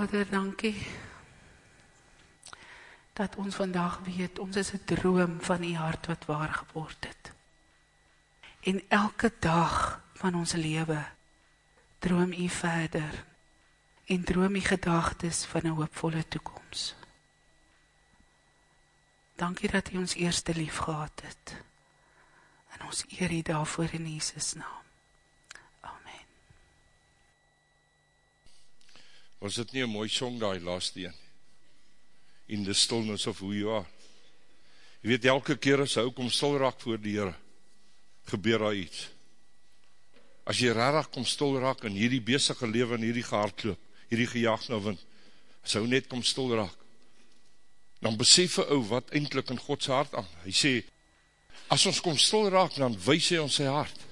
Vader, dankie dat ons vandag weet ons is 'n droom van u hart wat waar geword het. En elke dag van ons lewe droom u verder en droom u gedagtes van 'n hoopvolle toekoms. Dankie dat u ons eerste lief gehad het. En ons eer u daarvoor in Jesus naam. Was dit nie 'n mooi song daai laaste een? In the stillness of who you are. Jy weet elke keer as hy kom stil raak voor die Here, gebeur daar iets. As jy regtig kom stil raak in hierdie besige lewe en hierdie gehardloop, hierdie gejaag na wind, as hy net kom stil raak, dan besef een ou wat eindelijk in Godse hart aan. Hy sê, as ons kom stil raak, dan wees hy ons sy hart.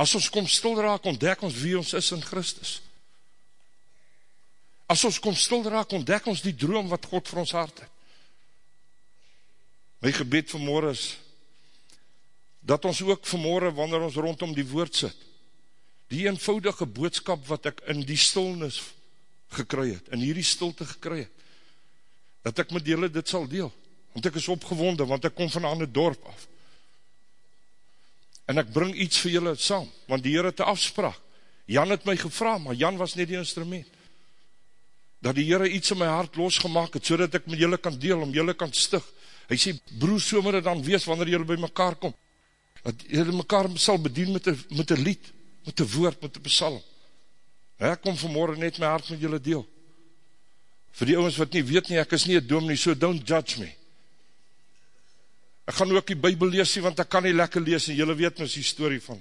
As ons kom stil raak, ontdek ons wie ons is in Christus. As ons kom stil raak, ontdek ons die droom wat God vir ons hart het. My gebed vanmorgen is, dat ons ook vanmorgen, wanneer ons rondom die woord sit, die eenvoudige boodskap wat ek in die stilnis gekry het, in hierdie stilte gekry het, dat ek met julle dit sal deel, want ek is opgewonde, want ek kom van een ander dorp af, en ek bring iets vir julle saam, want die Heer het een afspraak, Jan het my gevra, maar Jan was nie die instrument, dat die Heer iets in my hart losgemaak het, so dat ek met julle kan deel, om julle kan stig, hy sê, broer, so moet het dan wees, wanneer julle by mekaar kom, dat julle mekaar sal bedien met een lied, met een woord, met een psalm, Ek kom vanmorgen net my hart met julle deel. Voor die ouwens wat nie weet nie, ek is nie een doom nie, so don't judge me. Ek gaan ook die bybel lees nie, want ek kan nie lekker lees, en julle weet ons die story van.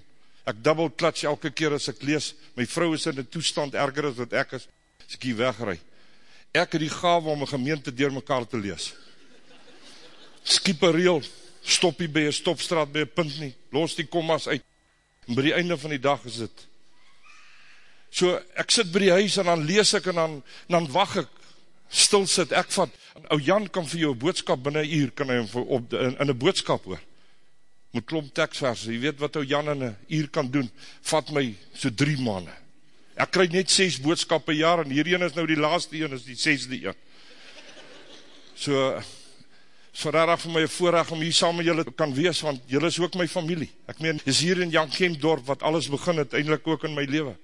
Ek double klats elke keer as ek lees, my vrou is in die toestand erger as wat ek is, as ek hier wegrui. Ek het die gave om een gemeente door mekaar te lees. Skiep een reel, stop hier by een stopstraat, by een punt nie, los die kommas uit, en by die einde van die dag is dit, So ek sit by die huis en dan lees ek en dan, dan wacht ek, stil sit, ek vat, ou Jan kan vir jou boodskap binnen een uur, kan hy op, in, in een boodskap hoor, moet klomp tekstverse, jy weet wat ou Jan in een uur kan doen, vat my so drie maanden, ek krijg net ses boodskap per jaar, en hierheen is nou die laaste een, is die sesde een, so, so rarig vir my voorrecht om hier saam met julle kan wees, want julle is ook my familie, ek meen, is hier in Jan Kemdorp, wat alles begin het, eindelijk ook in my leven,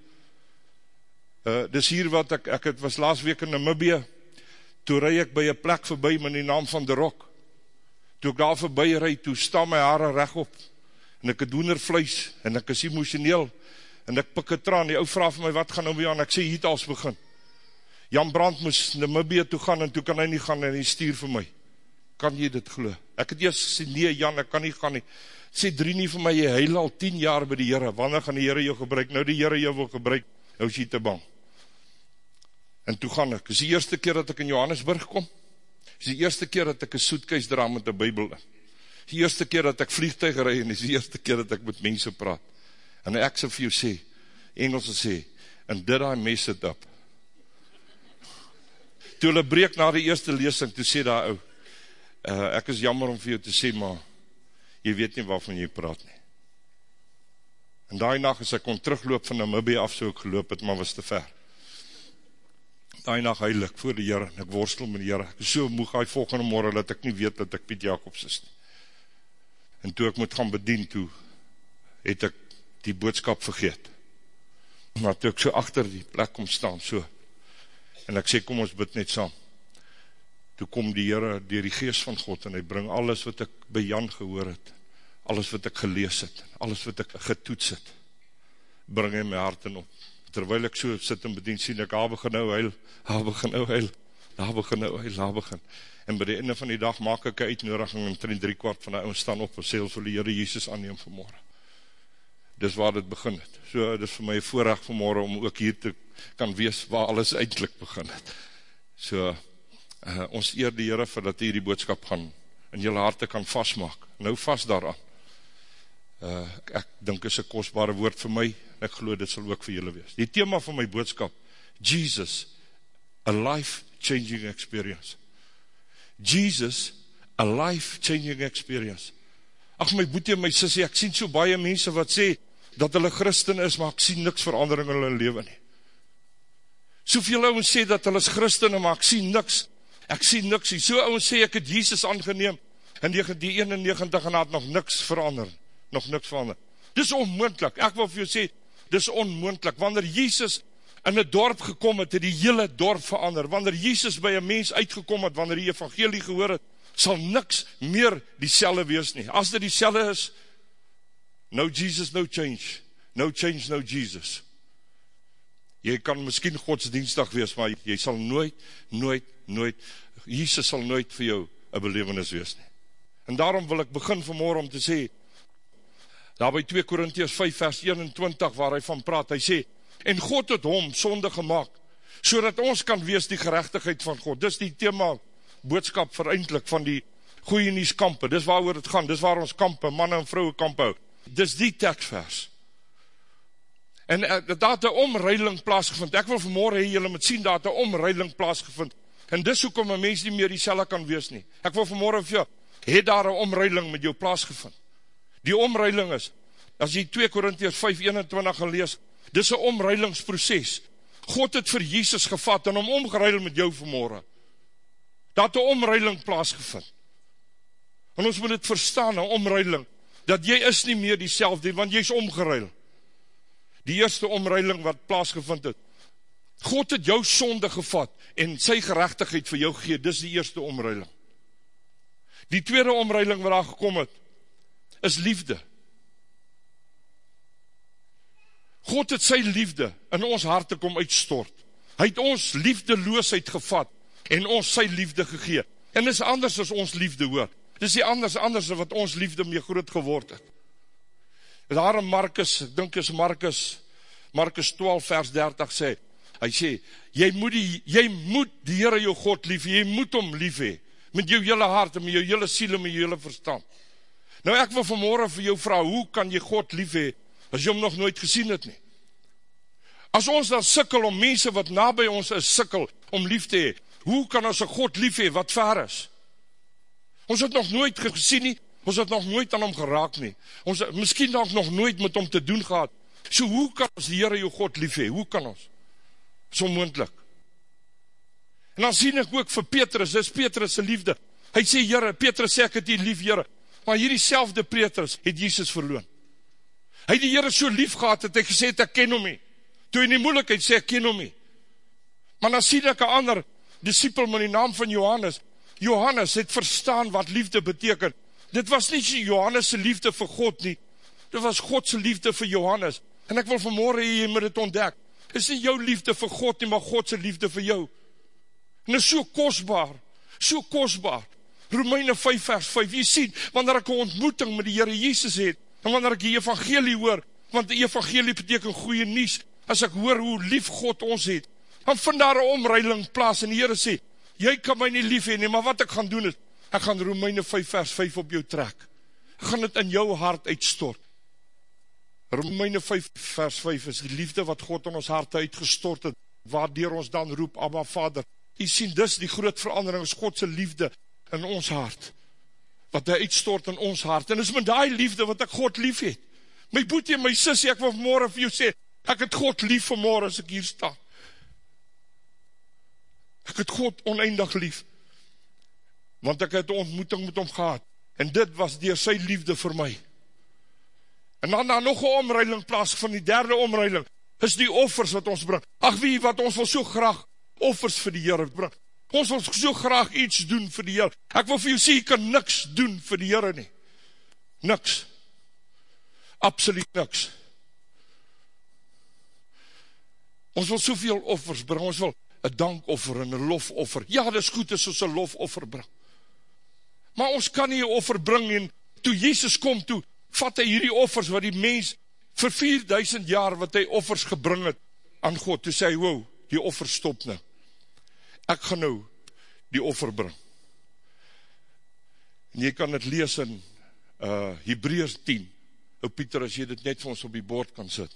Uh, dis hier wat ek, ek het was laas week in Namibie, toe rij ek by een plek voorbij met die naam van de Rock. Toe ek daar voorbij rij, toe sta my haare recht op, en ek het doenervlees, en ek is emotioneel, en ek pik het traan, die ou vraag vir my, wat gaan nou weer aan, ek sê, hier als begin. Jan Brand moes Namibie toe gaan, en toe kan hy nie gaan, en hy stuur vir my. Kan jy dit geloo? Ek het eerst gesê, nee Jan, ek kan nie gaan nie. Sê drie nie vir my, jy heil al 10 jaar by die Heere, wanneer gaan die Heere jou gebruik? Nou die Heere jou wil gebruik, nou is jy te bang. En toe gaan ek, is die eerste keer dat ek in Johannesburg kom, is die eerste keer dat ek een soetkuis dra met die bybel in, is die eerste keer dat ek vliegtuig rij, en is die eerste keer dat ek met mense praat, en ek sal vir jou sê, Engels sê, and did I mess it up? Toe hulle breek na die eerste leesing, toe sê daar ou, uh, ek is jammer om vir jou te sê, maar, jy weet nie waarvan jy praat nie. En daai nacht, as ek kon terugloop van Namibie af, so ek geloop het, maar was te ver daai nacht heilig voor die Heere, en ek worstel met die Heere, ek is so moeg hy volgende morgen, dat ek nie weet dat ek Piet Jacobs is nie. En toe ek moet gaan bedien, toe het ek die boodskap vergeet. Maar toe ek so achter die plek kom staan, so, en ek sê, kom ons bid net saam, toe kom die Heere dier die geest van God, en hy bring alles wat ek by Jan gehoor het, alles wat ek gelees het, alles wat ek getoets het, bring hy my hart in op, terwyl ek so sit en bedien, sien ek, daar begin nou huil, daar begin nou huil, daar begin nou huil, daar begin. En by die einde van die dag maak ek een uitnodiging, en drie, drie kwart van die ouwe staan op, en sê, vir die Heere Jesus aanneem vanmorgen. Dis waar dit begin het. So, dit is vir my voorrecht vanmorgen, om ook hier te kan wees, waar alles eindelijk begin het. So, uh, ons eer die Heere, vir dat hier die boodskap gaan, in jylle harte kan vastmaak. Nou vast daaraan. Uh, ek, ek dink is een kostbare woord vir my, ek geloof dit sal ook vir julle wees. Die thema van my boodskap, Jesus, a life-changing experience. Jesus, a life-changing experience. Ach my boete en my sissie, ek sien so baie mense wat sê, dat hulle christen is, maar ek sien niks verandering in hulle leven nie. Soveel ouwens sê dat hulle is christene, maar ek sien niks, ek sien niks, so ouwens sê ek het Jesus aangeneem, in die 91 en had nog niks verander, nog niks verander. Dis onmoendlik, ek wil vir jou sê, dis onmoendlik, wanneer Jesus in een dorp gekom het, het die hele dorp verander, wanneer Jesus by een mens uitgekom het, wanneer die evangelie gehoor het, sal niks meer die selle wees nie. As dit die selle is, no Jesus, no change, no change, no Jesus. Jy kan miskien godsdienstig wees, maar jy sal nooit, nooit, nooit, Jesus sal nooit vir jou een belevenis wees nie. En daarom wil ek begin vanmorgen om te sê, daar by 2 Korinties 5 vers 21 waar hy van praat, hy sê, en God het hom sonde gemaakt, so ons kan wees die gerechtigheid van God. Dis die thema boodskap vereindelik van die goeie nieskampe, dis waar oor het gaan, dis waar ons kampe, manne en vrouwe kampe hou. Dis die tekstvers. En uh, daar het een omreiling plaasgevind, ek wil vanmorgen hee, jylle moet sien, daar het een omreiling plaasgevind, en dis hoekom een mens nie meer die kan wees nie. Ek wil vanmorgen vir jou, het daar een omreiling met jou plaasgevind. Die omreiling is, as jy 2 Korinties 5, 21 gaan lees, dis een omreilingsproces. God het vir Jesus gevat en om omgeruil met jou vanmorgen. Dat een omreiling plaasgevind. En ons moet het verstaan, een omreiling, dat jy is nie meer die selfde, want jy is omgeruil. Die eerste omreiling wat plaasgevind het, God het jou sonde gevat, en sy gerechtigheid vir jou gegeet, dis die eerste omreiling. Die tweede omreiling wat daar gekom het, is liefde. God het sy liefde in ons harte kom uitstort. Hy het ons liefdeloosheid gevat en ons sy liefde gegee. En is anders as ons liefde hoor. Dis die anders anders wat ons liefde mee groot geword het. Daar in Markus, ek dink is Markus, Markus 12 vers 30 sê, hy sê, jy moet die, jy moet die Heere jou God lief, jy moet hom lief hee, met jou hele hart, met jou hele siel met jou hele verstand. Nou ek wil vanmorgen vir jou vraag, hoe kan jy God lief hee, as jy hom nog nooit gesien het nie? As ons dan sikkel om mense wat na by ons is sikkel om lief te hee, hoe kan ons een God lief hee wat ver is? Ons het nog nooit gesien nie, ons het nog nooit aan hom geraak nie, ons het miskien nog nooit met hom te doen gehad, so hoe kan ons die Heere jou God lief hee, hoe kan ons? So moendlik. En dan sien ek ook vir Petrus, dis Petrus' liefde. Hy sê, Heere, Petrus sê ek het die lief, Heere. Maar hierdie selfde Petrus het Jesus verloon. Hy het die Heere so lief gehad, het hy gesê, het ek ken hom nie. Toe in die moeilijkheid sê, ek ken hom nie. Maar dan sien ek een ander disciple met die naam van Johannes. Johannes het verstaan wat liefde beteken. Dit was nie Johannes' liefde vir God nie. Dit was Godse liefde vir Johannes. En ek wil vanmorgen hier met het ontdek. Het is nie jou liefde vir God nie, maar Godse liefde vir jou. En is so kostbaar, so kostbaar. Romeine 5 vers 5, jy sien, wanneer ek een ontmoeting met die Heere Jezus het, en wanneer ek die evangelie hoor, want die evangelie beteken goeie nies, as ek hoor hoe lief God ons het, dan vind daar een omreiling plaas, en die Heere sê, jy kan my nie lief heen, maar wat ek gaan doen is, ek gaan Romeine 5 vers 5 op jou trek, ek gaan het in jou hart uitstort, Romeine 5 vers 5 is die liefde wat God in ons hart uitgestort het, waardoor ons dan roep, Abba Vader, Jy sien, dis die groot verandering, is Godse liefde in ons hart, wat hy uitstort in ons hart, en is met die liefde wat ek God lief het. My boete en my sissie, ek wil vanmorgen vir jou sê, ek het God lief vanmorgen as ek hier sta. Ek het God oneindig lief, want ek het ontmoeting met hom gehad, en dit was dier sy liefde vir my. En dan daar nog een omreiling plaas van die derde omreiling, is die offers wat ons bring. Ach wie, wat ons wil so graag offers vir die Heere bring. Ons wil so graag iets doen vir die Heere. Ek wil vir jou sê, jy kan niks doen vir die Heere nie. Niks. Absoluut niks. Ons wil soveel offers bring, ons wil een dankoffer en een lofoffer. Ja, dit is goed as ons een lofoffer bring. Maar ons kan nie een offer bring en toe Jezus kom toe, vat hy hierdie offers wat die mens vir 4000 jaar wat hy offers gebring het aan God, toe sê hy, wow, die offer stop nou. Ek gaan nou die offer bring. En jy kan het lees in uh, Hebreus 10. O Pieter, as jy dit net vir ons op die bord kan sit.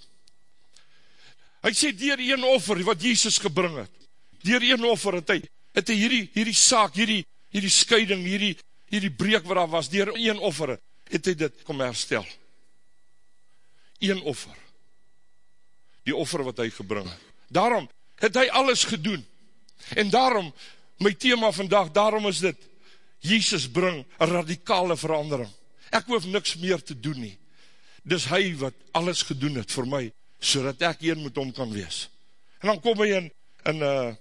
Hy sê, dier een offer wat Jesus gebring het, dier een offer het hy, het hy hierdie, hierdie saak, hierdie, hierdie scheiding, hierdie, hierdie breek wat daar was, dier een offer, het hy dit kom herstel. Een offer. Die offer wat hy gebring het. Daarom het hy alles gedoen. En daarom, my thema vandag, daarom is dit, Jesus bring een radikale verandering. Ek hoef niks meer te doen nie. Dis hy wat alles gedoen het vir my, so dat ek een met hom kan wees. En dan kom hy in, in, uh,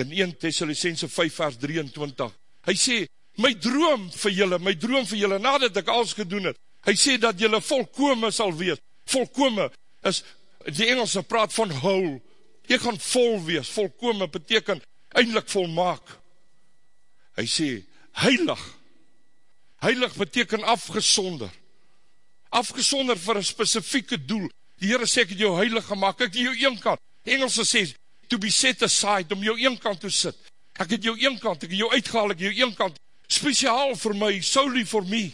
in 1 Thessalonicense 5 vers 23. Hy sê, my droom vir julle, my droom vir julle, nadat ek alles gedoen het, hy sê dat julle volkome sal wees. Volkome is, die Engelse praat van whole. Jy gaan vol wees, volkome beteken eindelijk volmaak. Hy sê, heilig. Heilig beteken afgesonder. Afgesonder vir een specifieke doel. Die Heere sê, ek het jou heilig gemaakt, ek het jou een kant. Engelse sê, to be set aside, om jou een kant te sit. Ek het jou een kant, ek het jou uitgehaal, ek het jou een kant, speciaal vir my, solely for me,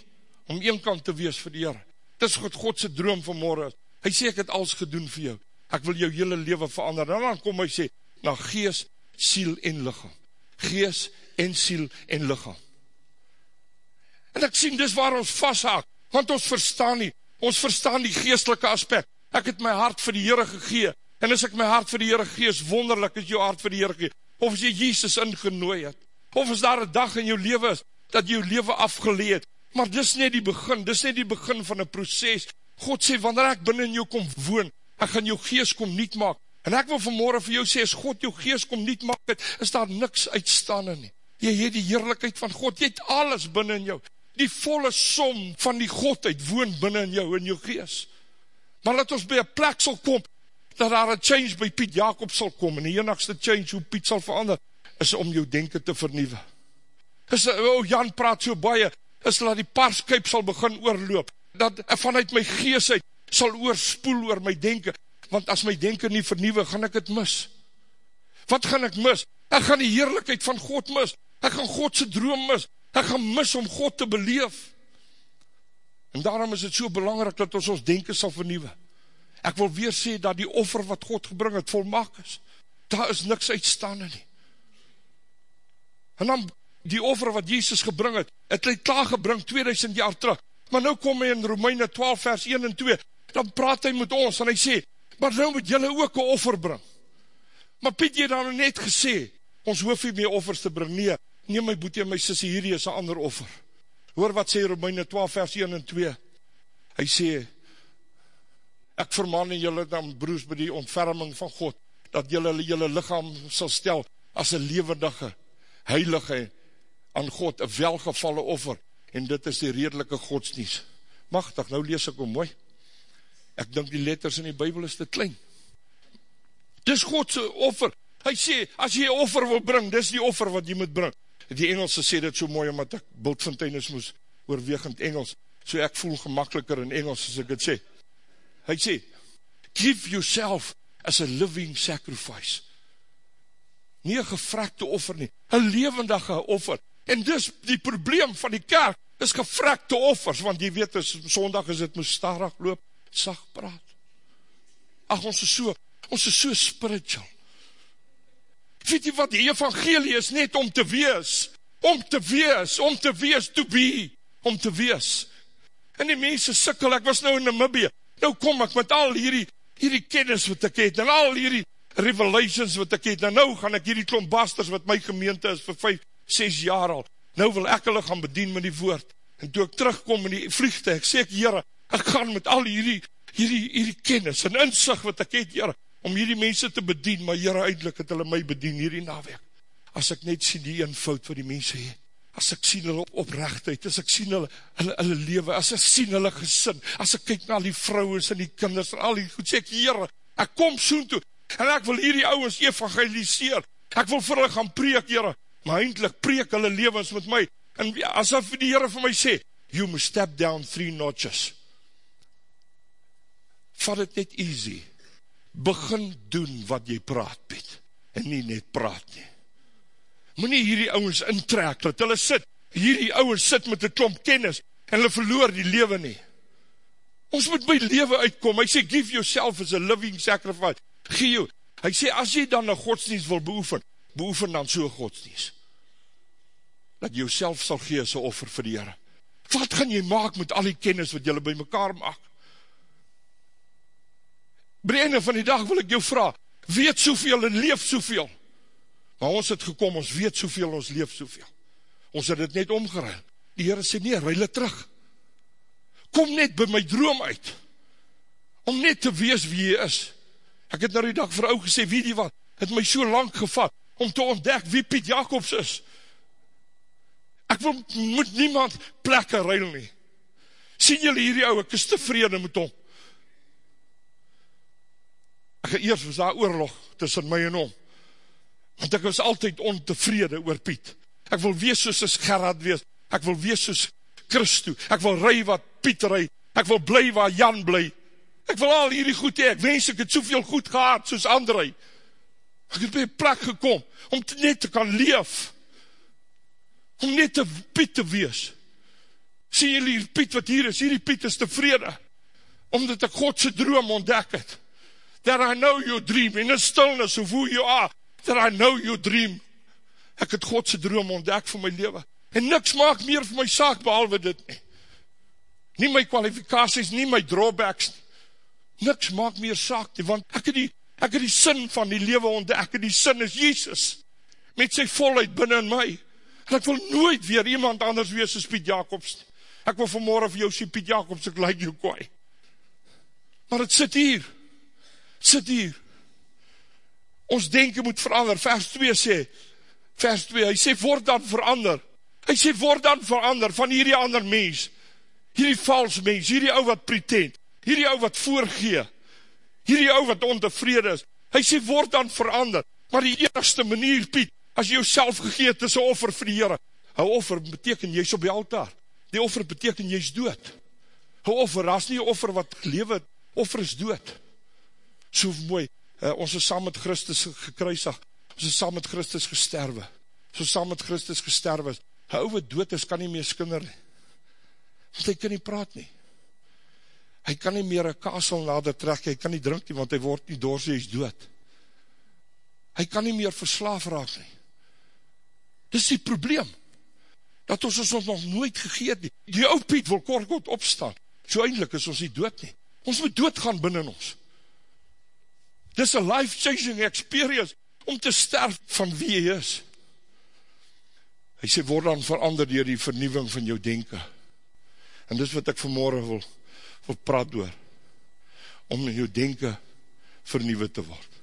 om een kant te wees vir die Heere. Dit is wat Godse droom van morgen is. Hy sê, ek het alles gedoen vir jou. Ek wil jou hele leven verander. En dan kom hy sê, na gees, siel en lichaam. Gees en siel en lichaam. En ek sien, dis waar ons vasthaak, want ons verstaan nie, ons verstaan die geestelike aspect. Ek het my hart vir die Heere gegee, en as ek my hart vir die Heere gee, is wonderlik is jou hart vir die Heere gee, of as jy Jesus ingenooi het, of as daar een dag in jou leven is, dat jou leven afgeleed, maar dis net die begin, dis net die begin van een proces. God sê, wanneer ek binnen jou kom woon, ek gaan jou geest kom niet maak, en ek wil vanmorgen vir jou sê, as God jou geest kom niet maak, het, is daar niks uitstaande nie. Jy het die heerlijkheid van God, jy het alles binnen jou, die volle som van die Godheid woon binnen in jou, in jou gees. Maar dat ons by een plek sal kom, dat daar een change by Piet Jacob sal kom, en die enigste change hoe Piet sal verander, is om jou denken te vernieuwe. Is, oh Jan praat so baie, is dat die paarskuip sal begin oorloop, dat vanuit my gees uit, sal oorspoel oor my denken, want as my denken nie vernieuwe, gaan ek het mis. Wat gaan ek mis? Ek gaan die heerlijkheid van God mis, ek gaan Godse droom mis, Ek gaan mis om God te beleef. En daarom is het so belangrijk dat ons ons denken sal vernieuwe. Ek wil weer sê dat die offer wat God gebring het volmaak is. Daar is niks uitstaande nie. En dan die offer wat Jesus gebring het, het het klaar gebring 2000 jaar terug. Maar nou kom hy in Romeine 12 vers 1 en 2, dan praat hy met ons en hy sê, maar nou moet jylle ook een offer bring. Maar Piet, jy dan net gesê, ons hoef nie meer offers te bring, nee, neem my boete en my sissie, hierdie is een ander offer. Hoor wat sê Romeine 12 vers 1 en 2. Hy sê, ek vermaan in julle dan broers by die ontferming van God, dat julle julle lichaam sal stel as een levendige, heilige, aan God, een welgevalle offer, en dit is die redelike godsnies. Machtig, nou lees ek om mooi. Ek dink die letters in die bybel is te klein. Dis Godse offer. Hy sê, as jy offer wil bring, dis die offer wat jy moet bring die Engelse sê dit so mooi, omdat ek Bultfonteines moes oorwegend Engels, so ek voel gemakkeliker in Engels as ek het sê. Hy sê, give yourself as a living sacrifice. Nie een gevrekte offer nie, een levendige offer. En dus die probleem van die kerk is gevrekte offers, want jy weet, is, sondag is het moest starig loop, sag praat. Ach, ons is so, ons is so spiritual. Weet jy wat, die evangelie is net om te wees, om te wees, om te wees, to be, om te wees. En die mense sikkel, ek was nou in Namibie, nou kom ek met al hierdie, hierdie kennis wat ek het, en al hierdie revelations wat ek het, en nou gaan ek hierdie klombasters wat my gemeente is vir 5, 6 jaar al, nou wil ek hulle gaan bedien met die woord, en toe ek terugkom in die vliegtuig, sê ek, Heere, ek gaan met al hierdie, hierdie, hierdie kennis en inzicht wat ek het, Heere, om hierdie mense te bedien, maar Heere, eindelijk het hulle my bedien hierdie naweek. As ek net sien die een fout wat die mense het, as ek sien hulle op oprechtheid, as ek sien hulle, hulle, hulle lewe, as ek sien hulle gesin, as ek kyk na die vrouwens en die kinders en al die goed, sê ek, Heere, ek kom soen toe, en ek wil hierdie ouwens evangeliseer, ek wil vir hulle gaan preek, Heere, maar eindelijk preek hulle levens met my, en asof die Heere vir my sê, you must step down three notches, vat het net easy, begin doen wat jy praat, Piet, en nie net praat nie. Moet nie hierdie ouwens intrek, dat hulle sit, hierdie ouwens sit met een klomp kennis, en hulle verloor die lewe nie. Ons moet by lewe uitkom, hy sê, give yourself as a living sacrifice, gee jou, hy sê, as jy dan een godsdienst wil beoefen, beoefen dan so'n godsdienst, dat jy jouself sal gee as een offer vir die Heere. Wat gaan jy maak met al die kennis wat jylle by mekaar maak? By die einde van die dag wil ek jou vraag, weet soveel en leef soveel. Maar ons het gekom, ons weet soveel, ons leef soveel. Ons het het net omgeruil. Die Heere sê, nee, ruil het terug. Kom net by my droom uit. Om net te wees wie jy is. Ek het nou die dag vir ou gesê, wie die wat, het my so lang gevat, om te ontdek wie Piet Jacobs is. Ek wil, moet niemand plekke ruil nie. Sien julle hierdie ou, ek is tevrede met hom. Ek eers was daar oorlog tussen my en hom. Want ek was altyd ontevrede oor Piet. Ek wil wees soos as Gerard wees. Ek wil wees soos Christo. Ek wil rui wat Piet rui. Ek wil bly waar Jan bly. Ek wil al hierdie goed hee. Ek wens ek het soveel goed gehad soos André. Ek het by een plek gekom om te net te kan leef. Om net te Piet te wees. Sien jullie hier Piet wat hier is? Hierdie Piet is tevrede. Omdat ek Godse droom ontdek het. That I know your dream in the stillness of who you are. That I know your dream. Ek het Godse droom ontdek vir my leven. En niks maak meer vir my saak behalwe dit nie. Nie my kwalifikaties, nie my drawbacks. Niks maak meer saak nie, want ek het die, ek het die sin van die lewe ontdek. Ek het die sin is Jesus. Met sy volheid binnen in my. En ek wil nooit weer iemand anders wees as Piet Jacobs nie. Ek wil vanmorgen vir jou sê, Piet Jacobs, ek like jou kwaai. Maar het sit hier, sit hier. Ons denken moet verander, vers 2 sê, vers 2, hy sê, word dan verander. Hy sê, word dan verander van hierdie ander mens, hierdie vals mens, hierdie ou wat pretend, hierdie ou wat voorgee, hierdie ou wat ontevrede is. Hy sê, word dan verander. Maar die enigste manier, Piet, as jy jouself gegeet is, een offer vir die Heere. Een offer beteken, jy is op die altaar. Die offer beteken, jy is dood. Een offer, is nie een offer wat lewe, offer is dood. So mooi, uh, ons is saam met Christus gekruisig, ons is saam met Christus gesterwe, so saam met Christus gesterwe. Is, hy ouwe dood is, kan nie meer skinder want hy kan nie praat nie, hy kan nie meer een kasel nader trek, hy kan nie drink nie, want hy word nie door, hy is dood, hy kan nie meer verslaaf raak nie, dis die probleem, dat ons ons nog nooit gegeet nie, die ou Piet wil kort opstaan, so eindelijk is ons nie dood nie, ons moet doodgaan binnen ons, dis a life-changing experience, om te sterf van wie hy is, hy sê, word dan verander dier die vernieuwing van jou denken, en dis wat ek vanmorgen wil, wil praat door, om in jou denken vernieuwe te word,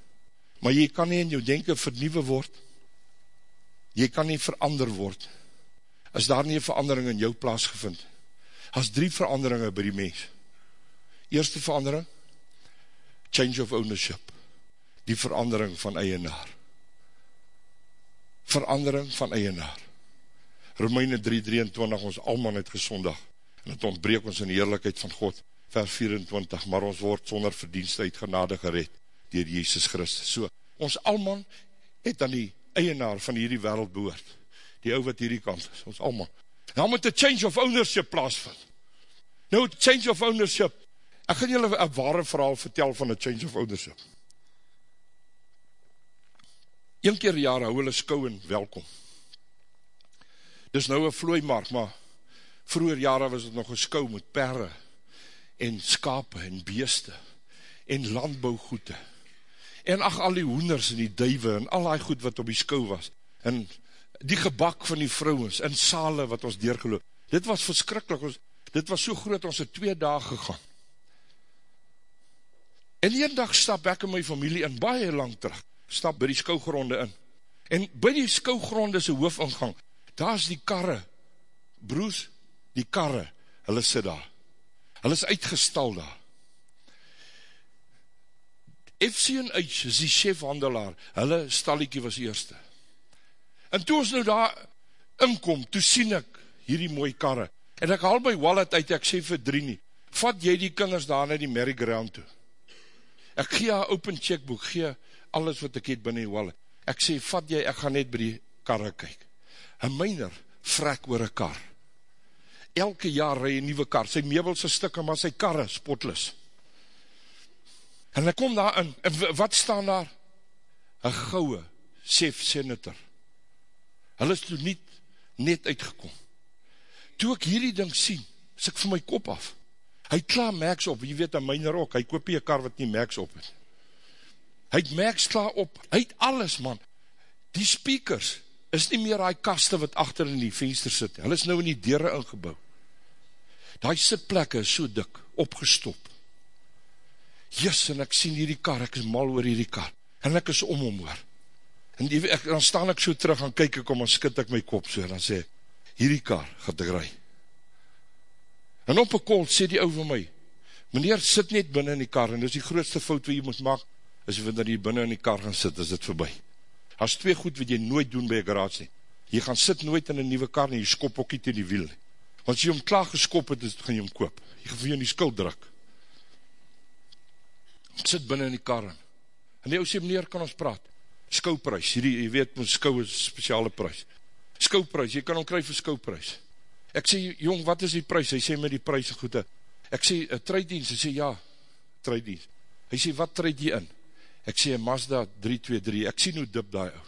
maar jy kan nie in jou denken vernieuwe word, jy kan nie verander word, as daar nie verandering in jou plaas gevind, as drie veranderinge by die mens, eerste verandering, change of ownership, die verandering van eienaar, verandering van eienaar, Romeine 3:23 ons almal het gesondag en het ontbreek ons in die heerlikheid van God. Vers 24 maar ons word sonder verdienste uit genade gered deur Jesus Christus. So ons almal het aan die eienaar van hierdie wêreld behoort. Die ou wat hierdie kant is ons almal. Nou moet 'n change of ownership plaasvind. Nou change of ownership. Ek gaan julle 'n ware verhaal vertel van 'n change of ownership een keer jaar hou hulle skou en welkom. Dis nou een vlooimark, maar vroeger jare was het nog een skou met perre, en skape, en beeste, en landbouwgoede, en ach, al die hoenders, en die duive, en al die goed wat op die skou was, en die gebak van die vrouwens, en sale wat ons deurgeloop, dit was verskrikkelijk, ons, dit was so groot, ons het twee dagen gegaan, en een dag stap ek en my familie in, baie lang terug, stap by die skougronde in, en by die skougronde is die hoofingang, daar is die karre, broes, die karre, hulle sit daar, hulle is uitgestal daar, FC en H is die chefhandelaar, hulle stalliekie was eerste, en toe ons nou daar inkom, toe sien ek hierdie mooie karre, en ek haal my wallet uit, ek sê vir drie nie, vat jy die kinders daar na die Merry Ground toe, ek gee haar open checkboek, gee alles wat ek het binnen die wallet, ek sê, vat jy, ek gaan net by die karre kyk, een myner vrek oor een kar. Elke jaar rij een nieuwe kar, sy meubelse stikke, maar sy karre spotlis. En hy kom daar in, en wat staan daar? Een gouwe, sef senator. Hulle is toe niet net uitgekom. Toe ek hierdie ding sien, is ek vir my kop af. Hy klaar Max op, jy weet, een myner ook, hy koop nie een kar wat nie Max op het. Hy het Max klaar op, hy het alles man, die speakers, is nie meer die kaste wat achter in die venster sit, hulle is nou in die dere ingebouw, die sitplekke is so dik, opgestop, yes, en ek sien hierdie kar, ek is mal oor hierdie kar, en ek is om om oor, en die, ek, dan staan ek so terug, en kyk ek om, en skit ek my kop so, en dan sê, hierdie kar, gaat ek rij, en op een kol, sê die ouwe my, meneer, sit net binnen in die kar, en dis die grootste fout wat jy moet maak, is wanneer jy binnen in die kar gaan sit, is dit voorbij, as twee goed wat jy nooit doen by een garage nie, jy gaan sit nooit in een nieuwe kar, en jy skop ook nie ten die wiel nie, want as jy hom klaar geskop het, gaan jy hom koop, jy gaan vir jy in die skuld druk, sit binnen in die kar in, en die ou sê, meneer, kan ons praat, skouprys, hierdie, jy weet, my skou is speciale prys, skouprys, jy kan hom kry vir skouprys, ek sê, jong, wat is die prys, hy sê my die prys goede, ek sê, een truidienst, hy sê, ja, truidienst, hy sê, wat truid jy in, ek sê, Mazda 323, ek sê nou dip die ou,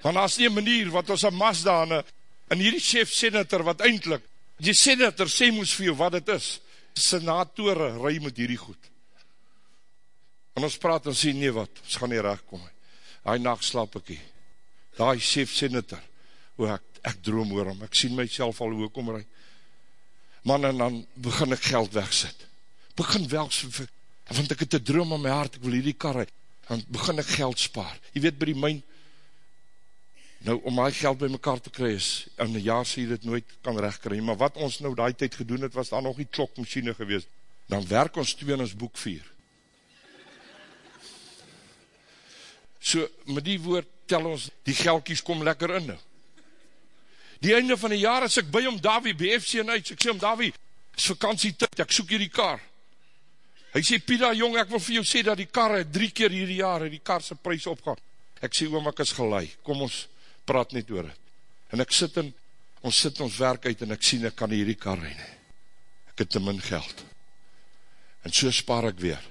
want as nie een manier, wat ons een Mazda, en, en hierdie chef senator, wat eindelijk, die senator sê moes vir jou, wat het is, senatore, rui met hierdie goed, en ons praat en sê, nee wat, ons gaan nie recht kom, hy nacht slaap ek hier, die chef senator, hoe ek, ek droom oor hom, ek sien myself al hoe kom rui, man en dan begin ek geld wegsit, begin wel, want ek het een droom in my hart, ek wil hierdie kar uit, dan begin ek geld spaar, jy weet by die myn, nou om my geld by mekaar te kry is, in een jaar sê jy dit nooit kan recht kry, maar wat ons nou die tijd gedoen het, was daar nog die klokmachine geweest, dan werk ons twee in ons boek vier, So, met die woord tel ons, die geldkies kom lekker in nou. Die einde van die jaar, as ek by om Davie, BFC en uit, ek sê om Davie, is vakantie tyd, ek soek hier die kar. Hy sê, Pida jong, ek wil vir jou sê, dat die kar drie keer hierdie jaar, die kar sy prijs opgaan. Ek sê, oom, ek is gelei, kom ons praat net oor het. En ek sit in, ons sit ons werk uit, en ek sien, ek kan hierdie kar reine. Ek het te min geld. En so spaar ek weer,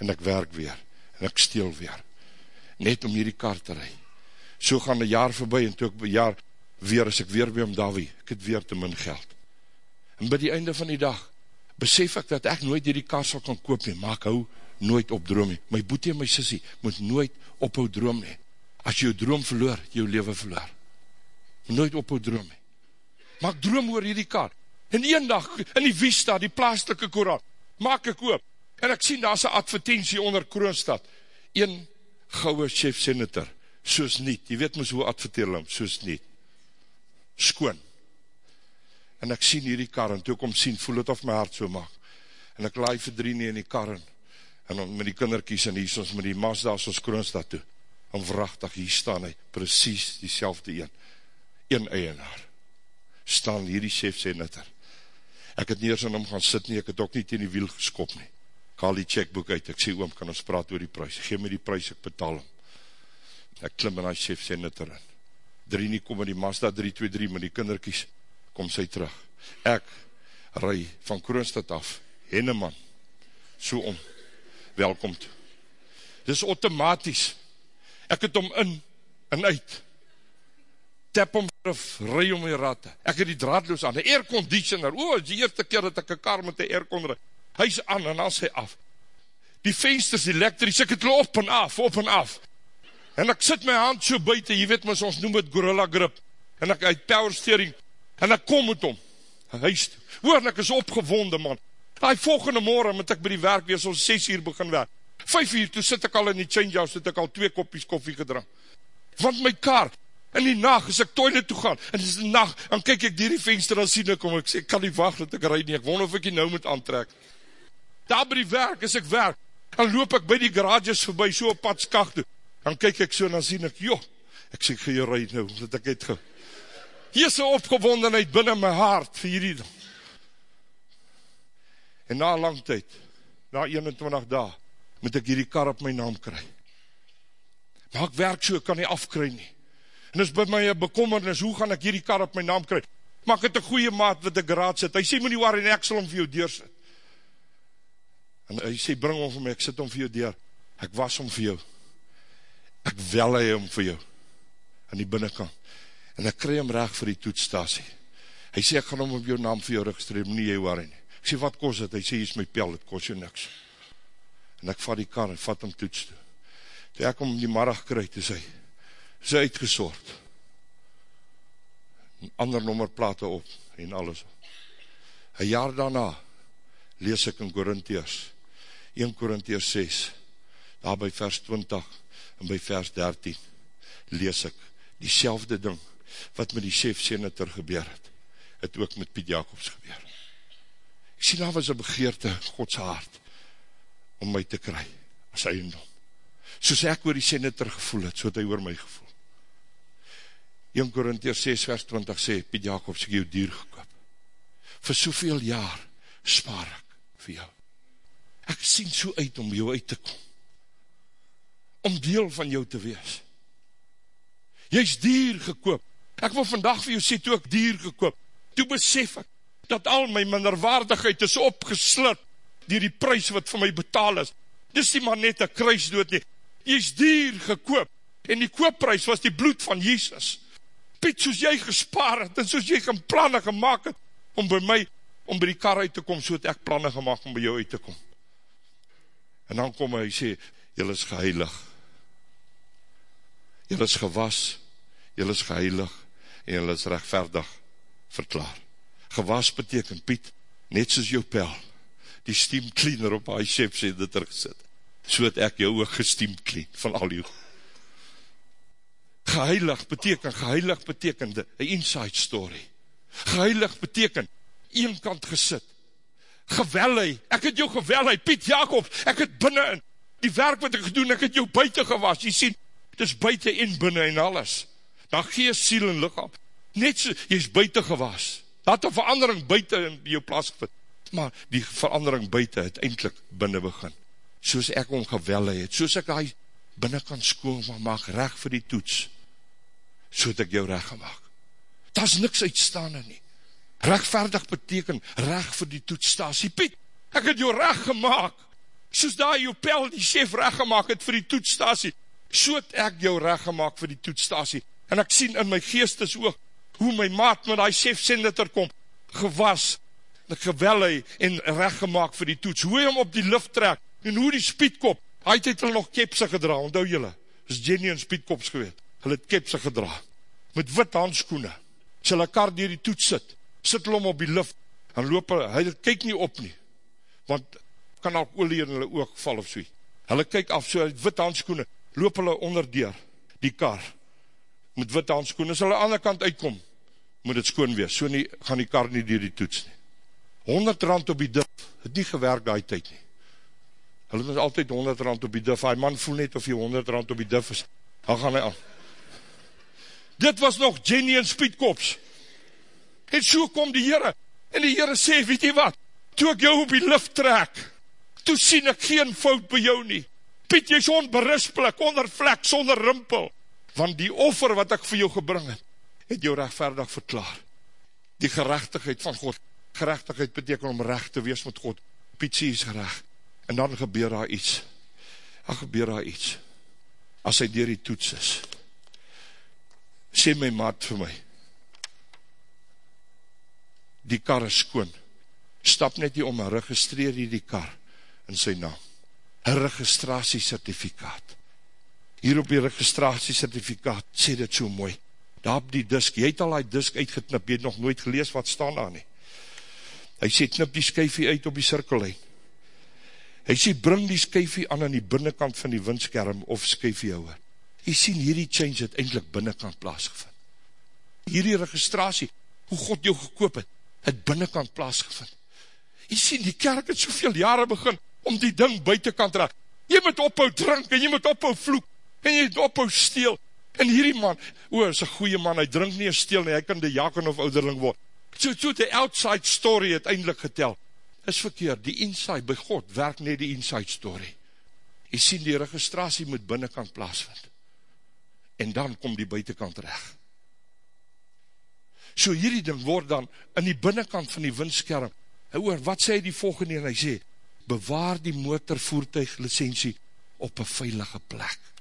en ek werk weer, en ek steel weer net om hierdie kar te rij. So gaan een jaar voorbij, en toe ek jaar weer, as ek weer by om Davie, ek het weer te min geld. En by die einde van die dag, besef ek dat ek nooit hierdie kar sal kan koop nie, maar ek hou nooit op droom nie. My boete en my sissie moet nooit ophou droom nie. As jou droom verloor, jou leven verloor. Nooit ophou droom nie. Maar ek droom oor hierdie kar. En een dag, in die Vista, die plaaslike koran, maak ek koop. En ek sien, daar is een advertentie onder Kroonstad. Een gouwe chef senator, soos niet, jy weet mys hoe adverteer hom, soos niet, skoon, en ek sien hierdie kar, en toe ek om sien, voel het of my hart so maak, en ek laai vir drie nie in die kar, en met die kinderkies, en hier soms met die Mazda, soos Kroonstad toe, en vrachtig, hier staan hy, precies die selfde een, een eienaar, staan hierdie chef senator, ek het nie eers aan hom gaan sit nie, ek het ook nie in die wiel geskop nie, ek haal die checkboek uit, ek sê oom, kan ons praat oor die prijs, geef my die prijs, ek betaal hom, ek klim in die chef senator in, drie nie kom in die Mazda 323, met die kinderkies, kom sy terug, ek rui van Kroonstad af, Henneman, so om, welkom toe, dit is automatisch, ek het om in, en uit, tap om terug, rui om die ratte, ek het die draadloos aan, die airconditioner, o, die eerste keer dat ek een kar met die airconditioner, hy is aan en as hy af. Die vensters elektries, ek het op en af, op en af. En ek sit my hand so buiten, jy weet mys, ons noem het gorilla grip, en ek uit power steering, en ek kom met hom, huis toe. Hoor, ek is opgewonde, man. Die volgende morgen moet ek by die werk wees, ons 6 uur begin werk. 5 uur, toe sit ek al in die changehouse, sit ek al 2 kopjes koffie gedrang. Want my kar, in die nacht, as ek toilet toe gaan, en is die nacht, dan kyk ek dier die venster, dan sien ek om, ek sê, ek kan nie wacht dat ek rijd nie, ek wonder of ek die nou moet aantrek daar by die werk, as ek werk, dan loop ek by die garages voorbij, so op pad skag toe, dan kyk ek so, en dan sien ek, joh, ek sê, ek ga jy rijd nou, dat ek het ge, hier is een opgewondenheid binnen my hart, vir hierdie, en na lang tyd, na 21 dae, moet ek hierdie kar op my naam kry, maar ek werk so, ek kan nie afkry nie, en is by my bekommernis, hoe gaan ek hierdie kar op my naam kry, maar ek het een goeie maat wat ek raad sit, hy sê, moet nie waar en ek sal om vir jou deursit, En hy sê, bring hom vir my, ek sit hom vir jou deur, ek was hom vir jou, ek wel hy hom vir jou, aan die binnenkant, en ek kry hom reg vir die toetstasie, hy sê, ek gaan hom op jou naam vir jou registreer, nie jy waarin ek sê, wat kost het, hy sê, hier is my pel, het kost jou niks, en ek vat die kar, en vat hom toets toe, toe ek om die marag kry, toe sy, sy uitgesoord, ander nommerplate op, en alles. Een jaar daarna, lees ek in Korintheers, 1 Korintheers 6, daar by vers 20, en by vers 13, lees ek, die selfde ding, wat met die chef senator gebeur het, het ook met Piet Jacobs gebeur. Ek sien, daar was een begeerte, Godse hart, om my te kry, as eiendom. Soos ek oor die senator gevoel het, so het hy oor my gevoel. 1 Korintier 6 vers 20 sê, Piet Jacobs, ek jou dier gekoop. Voor soveel jaar spaar ek vir jou. Ek sien so uit om jou uit te kom. Om deel van jou te wees. Jy is dier gekoop. Ek wil vandag vir jou sê, toe ek dier gekoop, toe besef ek, dat al my minderwaardigheid is opgeslip, dier die prijs wat vir my betaal is. Dis die maar net een kruisdood nie. Jy is dier gekoop, en die koopprijs was die bloed van Jesus. Piet, soos jy gespaar het, en soos jy gaan plannen gemaakt het, om by my, om by die kar uit te kom, so het ek plannen gemaakt om by jou uit te kom. En dan kom hy sê, jy is geheilig. Jy is gewas, jy is geheilig, en jy is rechtverdig verklaar. Gewas beteken, Piet, net soos jou pel, die steam cleaner op hy chef sê dit er gesit, so het ek jou ook gesteam clean, van al jou. Geheilig beteken, geheilig beteken, een inside story. Geheilig beteken, een kant gesit, gewellei, ek het jou gewellei, Piet Jacob, ek het binnen, die werk wat ek gedoen, ek het jou buiten gewas, jy sien, het is buiten en binnen en alles, dan gees, siel en lichaam, net so, jy is buiten gewas, dat een verandering buiten in jou plaas gevind, maar die verandering buiten het eindelijk binnen begin, soos ek om gewellei het, soos ek hy binnen kan skoon, maar maak recht vir die toets, so het ek jou recht gemaakt, daar is niks uitstaande nie, rechtvaardig beteken, recht vir die toetsstasie, Piet, ek het jou recht gemaakt, soos daar jou pel die chef recht gemaakt het vir die toetsstasie, so het ek jou recht gemaakt vir die toetsstasie, en ek sien in my geestes ook, hoe my maat met die chef senator kom, gewas, gewelle en recht gemaakt vir die toets, hoe hy hom op die lift trek, en hoe die spietkop, hy het het nog kepse gedra, onthou julle, is Jenny en spietkops geweet, hy het kepse gedra, met wit handskoene, sy hulle kar dier die toets sit, sit hulle om op die lift, en loop hulle, hy kyk nie op nie, want kan al olie in hulle oog val of soe, hulle kyk af, so uit wit handskoene, loop hulle onder deur, die kar, met wit handskoene, as hulle aan die kant uitkom, moet het skoon wees, so nie, gaan die kar nie dier die toets nie, 100 rand op die dif, het nie gewerk die tyd nie, hulle is altyd 100 rand op die dif, hy man voel net of jy 100 rand op die dif is, dan gaan hy aan, dit was nog Jenny en Spietkops, En so kom die Heere, en die Heere sê, weet jy wat, toe ek jou op die lift trek, toe sien ek geen fout by jou nie. Piet, jy is onberispelik, onder vlek, sonder rimpel, want die offer wat ek vir jou gebring het, het jou rechtvaardig verklaar. Die gerechtigheid van God, gerechtigheid beteken om recht te wees met God, Piet sê is gerecht, en dan gebeur daar iets, dan gebeur daar iets, as hy dier die toets is, sê my maat vir my, die kar is skoon, stap net nie om, en registreer jy die kar in sy naam, een registratiecertifikaat, hier op die registratiecertifikaat, sê dit so mooi, daar op die disk, jy het al die disk uitgeknip, jy het nog nooit gelees wat staan daar nie, hy sê, knip die skyfie uit op die cirkellijn, hy sê, bring die skyfie aan aan die binnenkant van die windskerm, of skyfie houwer, jy sê, hierdie change het eindelijk binnenkant plaasgevind, hierdie registratie, hoe God jou gekoop het, het binnenkant plaasgevind. Jy sien, die kerk het soveel jare begin, om die ding buitenkant raak. Jy moet ophou drink, en jy moet ophou vloek, en jy moet ophou steel. En hierdie man, o, is een goeie man, hy drink nie en steel nie, hy kan die jaken of ouderling word. So, so die outside story het eindelijk getel. Is verkeerd, die inside by God werk nie die inside story. Jy sien, die registratie moet binnenkant plaasvind. En dan kom die buitenkant recht. So hierdie ding word dan in die binnenkant van die windskerm. Hy oor, wat sê die volgende en hy sê, bewaar die motorvoertuig licentie op een veilige plek.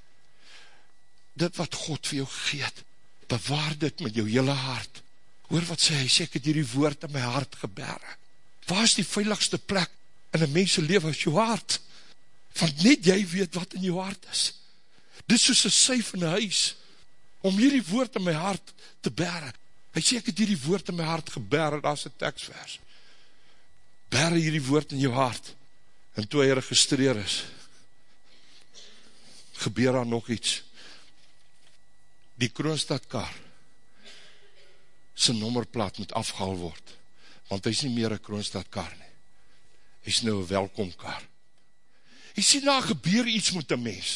Dit wat God vir jou geet, bewaar dit met jou hele hart. Hoor wat sê hy, sê ek het hierdie woord in my hart gebere. Waar is die veiligste plek in een mense leven as jou hart? Want net jy weet wat in jou hart is. Dit is soos een syf in een huis, om hierdie woord in my hart te bere. Hy sê, ek het hierdie woord in my hart gebere, daar is een tekstvers. Bere hierdie woord in jou hart, en toe hy registreer is, gebeur daar nog iets. Die Kroonstadkar, sy nommerplaat moet afgehaal word, want hy is nie meer een Kroonstadkar nie. Hy is nou een welkomkar. Hy sê, daar gebeur iets met die mens.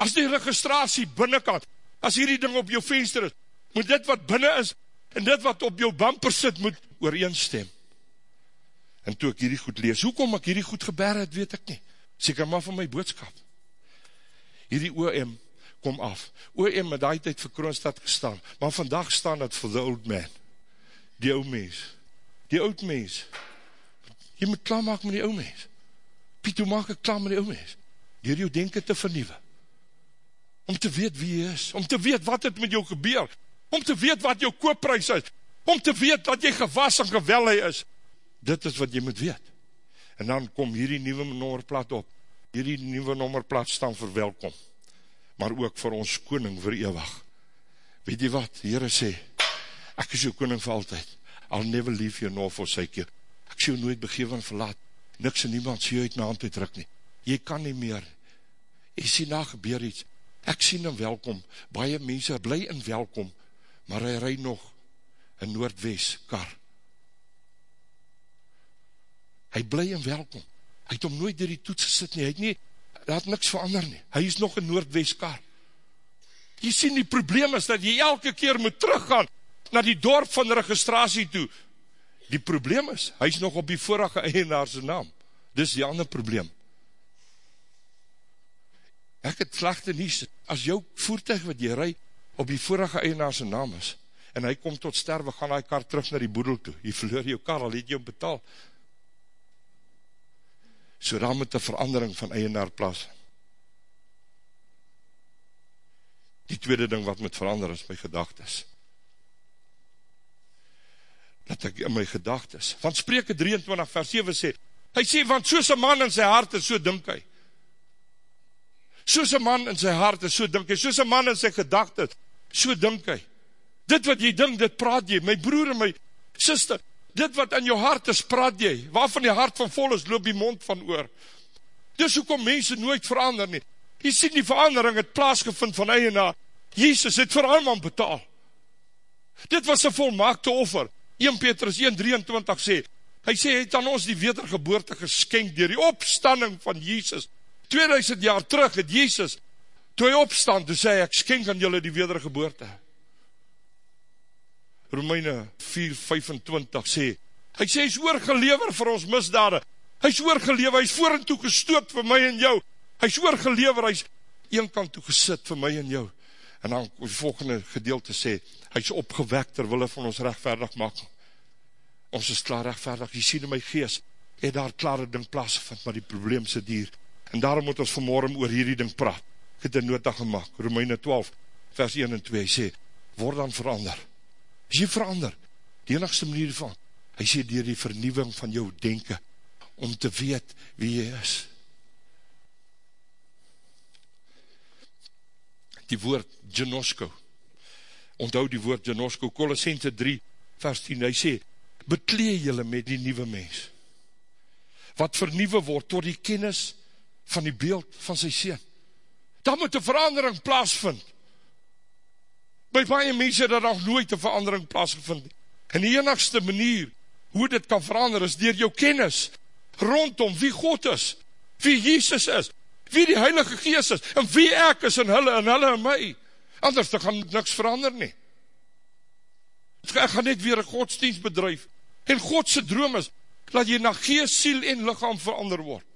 As die registratie binnenkant, as hierdie ding op jou venster is, moet dit wat binnen is, en dit wat op jou bumper sit, moet ooreenstem. En toe ek hierdie goed lees, hoekom ek hierdie goed geber het, weet ek nie. Seker maar van my boodskap. Hierdie OM kom af. OM het die tijd vir Kroonstad gestaan, maar vandag staan het vir the old man. Die oud mens. Die oud mens. Jy moet klaar maak met die oud mens. Piet, hoe maak ek klaar met die oud mens? Door jou denken te vernieuwe. Om te weet wie jy is. Om te weet wat het met jou gebeur. Om te weet wat jou koopprijs is. Om te weet dat jy gewas en gewelle is. Dit is wat jy moet weet. En dan kom hierdie nieuwe nommerplaat op. Hierdie nieuwe nommerplaat staan vir welkom. Maar ook vir ons koning vir eeuwig. Weet jy wat? Heere sê, ek is jou koning vir altyd. I'll never leave you nor forsake you. Ek sê jou nooit begewe en verlaat. Niks en niemand sê jou uit my hand uitdruk nie. Jy kan nie meer. Jy sê na gebeur iets. Ek sien hem welkom. Baie mense bly in welkom, maar hy rij nog in Noordwest kar. Hy bly in welkom. Hy het om nooit door die toets gesit nie. Hy het nie, hy het niks verander nie. Hy is nog in Noordwest kar. Jy sien die probleem is dat jy elke keer moet teruggaan na die dorp van registratie toe. Die probleem is, hy is nog op die vorige eienaarse naam. Dis die ander probleem. Ek het slechte nies, as jou voertuig wat jy rij, op die vorige eienaarse naam is, en hy kom tot sterwe, gaan hy kar terug na die boedel toe. Jy verloor jou kar, al het jou betaal. So dan moet die verandering van eienaar plaas. Die tweede ding wat moet verander is my gedagtes dat ek in my gedagtes, van spreke 23 vers 7 sê, hy sê, want soos een man in sy hart is, so dink hy. Soos een man in sy hart is, so dink hy. Soos een man in sy gedagtes, so dink hy. Dit wat jy dink, dit praat jy. My broer en my sister, dit wat in jou hart is, praat jy. Waarvan die hart van vol is, loop die mond van oor. Dis hoekom mense nooit verander nie. Jy sien die verandering het plaasgevind van eie na. Jezus het vir allemaal betaal. Dit was een volmaakte offer. 1 Petrus 1:23 sê, hy sê, hy het aan ons die wedergeboorte geskenk dier die opstanding van Jesus. 2000 jaar terug het Jesus, toe hy opstand, toe sê ek skenk aan julle die wedergeboorte. Romeine 4:25 sê, hy sê, hy is oorgelever vir ons misdade, hy is oorgelever, hy is voor en toe gestoot vir my en jou, hy is oorgelever, hy is een kant toe gesit vir my en jou, en dan die volgende gedeelte sê, hy is opgewek terwille van ons rechtvaardig maak. Ons is klaar rechtvaardig, jy sien in my geest, het daar klare ding plaasgevind, maar die probleem sit hier. En daarom moet ons vanmorgen oor hierdie ding praat. Het een nota gemaakt, Romeine 12, vers 1 en 2, hy sê, word dan verander. As jy verander, die enigste manier van, hy sê, dier die vernieuwing van jou denken, om te weet wie jy is. die woord genosko. Onthou die woord genosko, Colossense 3, vers 10, hy sê, beklee jylle met die nieuwe mens, wat vernieuwe word door die kennis van die beeld van sy sien. Dan moet die verandering plaasvind. By baie mense dat nog nooit die verandering plaasgevind. En die enigste manier hoe dit kan verander is dier jou kennis rondom wie God is, wie Jesus is, wie die Heilige Geest is, en wie ek is in hulle, en hulle in my. Anders dan gaan niks verander nie. Ek gaan net weer een godsdienst bedrijf. En Godse droom is, dat jy na geest, siel en lichaam verander word.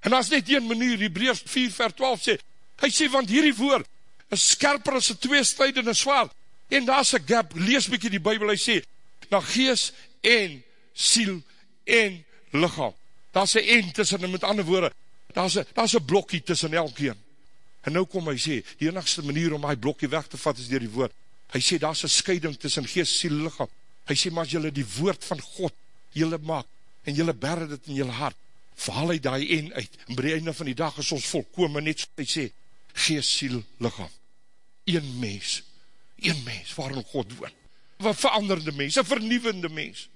En as net een manier, Hebreus 4 vers 12 sê, hy sê, want hierdie woord, is skerper as een tweestrijd en een zwaard, en daar is een gap, lees bykie die bybel, hy sê, na geest en siel en lichaam. Daar is een en tussen, en met ander woorde, daar is, daar is een blokkie tussen elkeen. En nou kom hy sê, die enigste manier om hy blokkie weg te vat is dier die woord. Hy sê, daar is een scheiding tussen geest, siel, lichaam. Hy sê, maar as jylle die woord van God, jylle maak, en jylle berre dit in jylle hart, verhaal hy die en uit, en by die einde van die dag is ons volkome, net so hy sê, geest, siel, lichaam. Een mens, een mens waarin God woon. Een veranderde mens, een vernieuwende mens.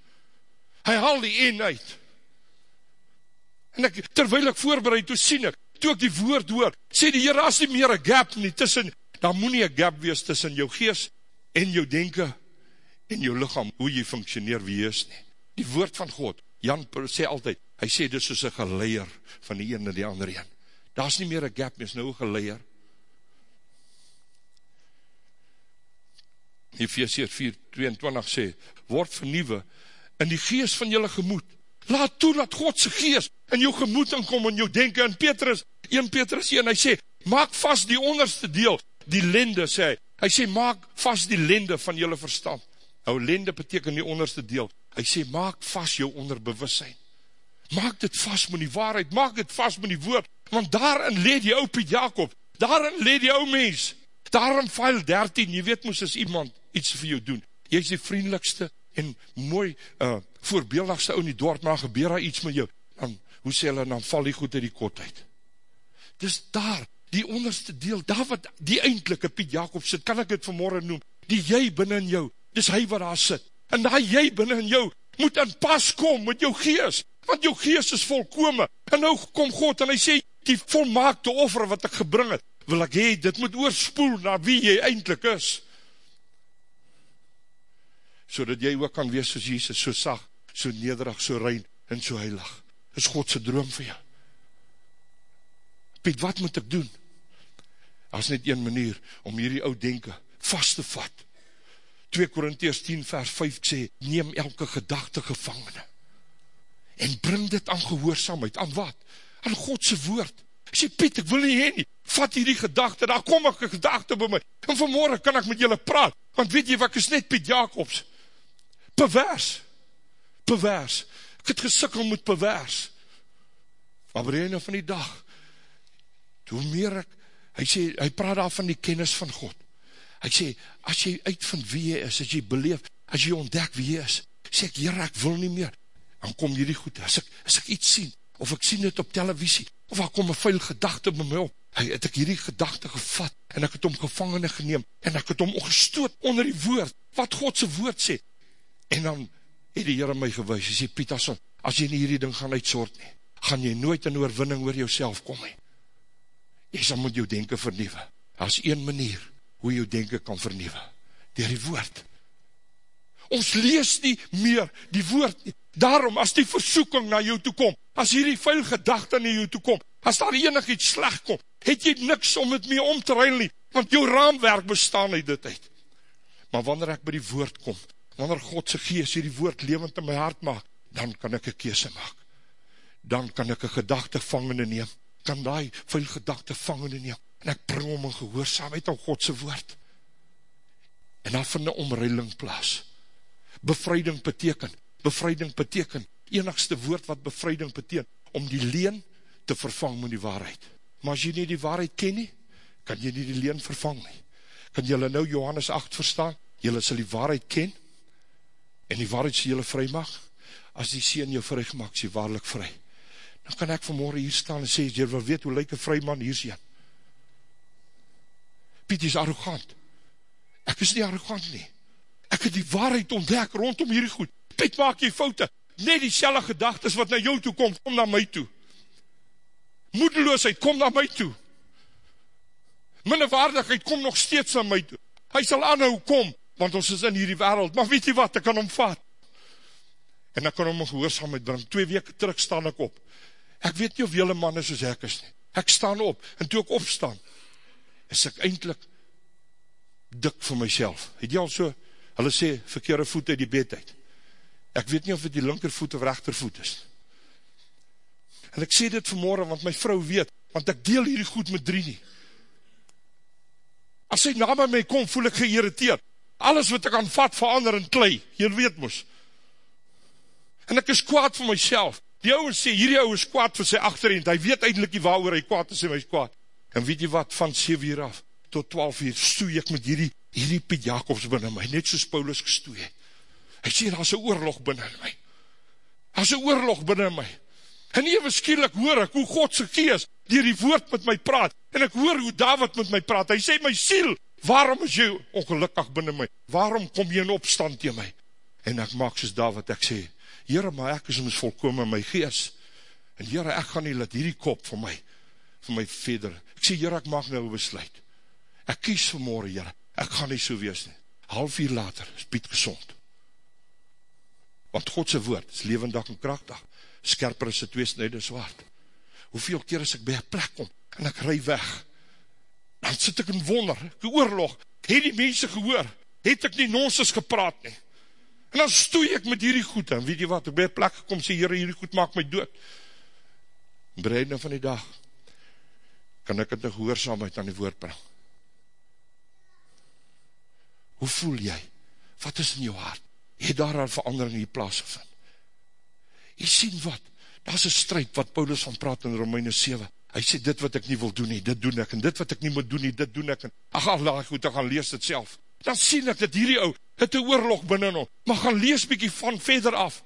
Hy haal die een uit. En ek, terwijl ek voorbereid, toe sien ek, toe ek die woord hoor, sê die Heer, as nie meer een gap nie, tussen, dan moet nie een gap wees tussen jou geest en jou denken en jou lichaam, hoe jy functioneer wie jy is nie. Die woord van God, Jan sê altyd, hy sê dit soos een geleier van die een en die ander een. Daar is nie meer een gap, is nou een geleier. Ephesians 4, 22 sê, word vernieuwe in die geest van jylle gemoed. Laat toe dat Godse geest in jou gemoed inkom en jou denken. En Petrus, 1 Petrus 1, hy sê, maak vast die onderste deel, die lende, sê hy. Hy sê, maak vast die lende van jylle verstand. Nou, lende beteken die onderste deel. Hy sê, maak vast jou onderbewussein. Maak dit vast met die waarheid, maak dit vast met die woord, want daarin leed die ou Piet Jacob, daarin leed die ou mens, daarin file 13, jy weet moes as iemand iets vir jou doen, jy is die vriendelikste en mooi uh, voorbeeldagste ou in die dorp, maar gebeur daar iets met jou, dan, hoe sê hulle, dan val die goed uit die kot uit. Dis daar, die onderste deel, daar wat die eindelike Piet Jacob sit, kan ek het vanmorgen noem, die jy binnen jou, dis hy wat daar sit, en die jy binnen jou, moet in pas kom met jou geest, want jou geest is volkome, en nou kom God, en hy sê, die volmaakte offer wat ek gebring het, wil ek hee, dit moet oorspoel na wie jy eindelijk is, so dat jy ook kan wees soos Jesus, so sag, so nederig, so rein, en so heilig, is Godse droom vir jou. Piet, wat moet ek doen? As net een manier, om hierdie oud denken, vast te vat, 2 Korinties 10 vers 5 sê, neem elke gedachte gevangene, en bring dit aan gehoorzaamheid, aan wat? Aan Godse woord. Ek sê, Piet, ek wil nie heen nie, vat hierdie gedachte, daar kom ek een gedachte by my, en vanmorgen kan ek met julle praat, want weet jy ek is net Piet Jacobs, pervers, pervers, ek het gesikkel met pervers, maar by die van die dag, hoe meer ek, hy sê, hy praat daar van die kennis van God, Hy sê, as jy uitvind wie jy is, as jy beleef, as jy ontdek wie jy is, sê ek, Heer, ek wil nie meer, dan kom hierdie goed, as ek, as ek iets sien, of ek sien dit op televisie, of ek kom een vuil gedachte by my op, hy het ek hierdie gedachte gevat, en ek het om gevangene geneem, en ek het om gestoot onder die woord, wat Godse woord sê, en dan het die Heer my gewys, hy sê, Pieterson, as jy nie hierdie ding gaan uitsort nie, gaan jy nooit in oorwinning oor jouself kom nie, jy sal moet jou denken vernieuwe, as een manier, hoe jou denken kan vernieuwe, dier die woord. Ons lees nie meer die woord nie. Daarom, as die versoeking na jou toe kom, as hierdie vuil gedachte na jou toe kom, as daar enig iets sleg kom, het jy niks om het mee om te ruil nie, want jou raamwerk bestaan uit dit uit. Maar wanneer ek by die woord kom, wanneer Godse geest hierdie woord levend in my hart maak, dan kan ek een kese maak. Dan kan ek een gedachte vangende neem, kan die vuil gedachte vangende neem, en ek bring om in gehoorzaamheid aan Godse woord. En dan vind een omreiling plaas. Bevrijding beteken, bevrijding beteken, enigste woord wat bevrijding beteken, om die leen te vervang met die waarheid. Maar as jy nie die waarheid ken nie, kan jy nie die leen vervang nie. Kan jylle nou Johannes 8 verstaan? Jylle sal die waarheid ken, en die waarheid sal jylle vry mag. As die sien jou vry gemaakt, sê waarlik vry. Dan kan ek vanmorgen hier staan en sê, jy wil weet hoe lyk een vry man hier sien. Piet is arrogant. Ek is nie arrogant nie. Ek het die waarheid ontdek rondom hierdie goed. Piet maak jy foute. Net die selle gedagtes wat na jou toe kom, kom na my toe. Moedeloosheid, kom na my toe. Minnewaardigheid, kom nog steeds na my toe. Hy sal aanhou kom, want ons is in hierdie wereld. Maar weet jy wat, ek kan hom vat. En ek kan hom gehoorzaamheid bring. Twee weke terug staan ek op. Ek weet nie of jylle manne soos ek is nie. Ek staan op, en toe ek opstaan, is ek eindelijk dik vir myself. Het jy al so, hulle sê, verkeerde voet uit die bed uit. Ek weet nie of het die linkervoet of rechtervoet is. En ek sê dit vanmorgen, want my vrou weet, want ek deel hierdie goed met drie nie. As sy na by my kom, voel ek geïrriteerd. Alles wat ek aanvat, verander in klei. Jy weet moes. En ek is kwaad vir myself. Die ouwe sê, hierdie ouwe is kwaad vir sy achterend. Hy weet eindelijk nie waar hy kwaad is en hy is kwaad. En weet jy wat, van 7 uur af tot 12 uur stoei ek met hierdie, hierdie Piet Jacobs binnen my, net soos Paulus gestoei. Hy sê, daar is een oorlog binnen my. Daar is een oorlog binnen my. En even skielik hoor ek hoe Godse geest dier die woord met my praat, en ek hoor hoe David met my praat, hy sê, my siel, waarom is jy ongelukkig binnen my, waarom kom jy in opstand tegen my, en ek maak soos David, ek sê, Heere, maar ek is ons volkome my gees, en Heere, ek gaan nie laat hierdie kop van my, van my veder, ek sê, Heere, ek maak nou besluit, ek kies vanmorgen, Heere, ek gaan nie so wees nie, half uur later, is Piet gezond, want Godse woord is levendig en krachtig, skerper is die tweesnijde zwaard, hoeveel keer as ek by een plek kom, en ek rui weg, dan sit ek in wonder, ek oorlog, het die mense gehoor, het ek nie nonsens gepraat nie, en dan stoei ek met hierdie goed, en weet jy wat, ek by een plek gekom, sê, Heere, hierdie goed maak my dood, bereiding van die dag, kan ek het in gehoorzaamheid aan die woord bring, hoe voel jy, wat is in jou hart, het daar aan verandering in die plaas gevind, jy sien wat, daar is een strijd wat Paulus van praat in Romeine 7, hy sê, dit wat ek nie wil doen nie, dit doen ek, en dit wat ek nie moet doen nie, dit doen ek, en ach, Allah, goed, ek gaan lees dit self, dan sien ek dat hierdie ou, het een oorlog binnen hom, maar gaan lees bykie van verder af,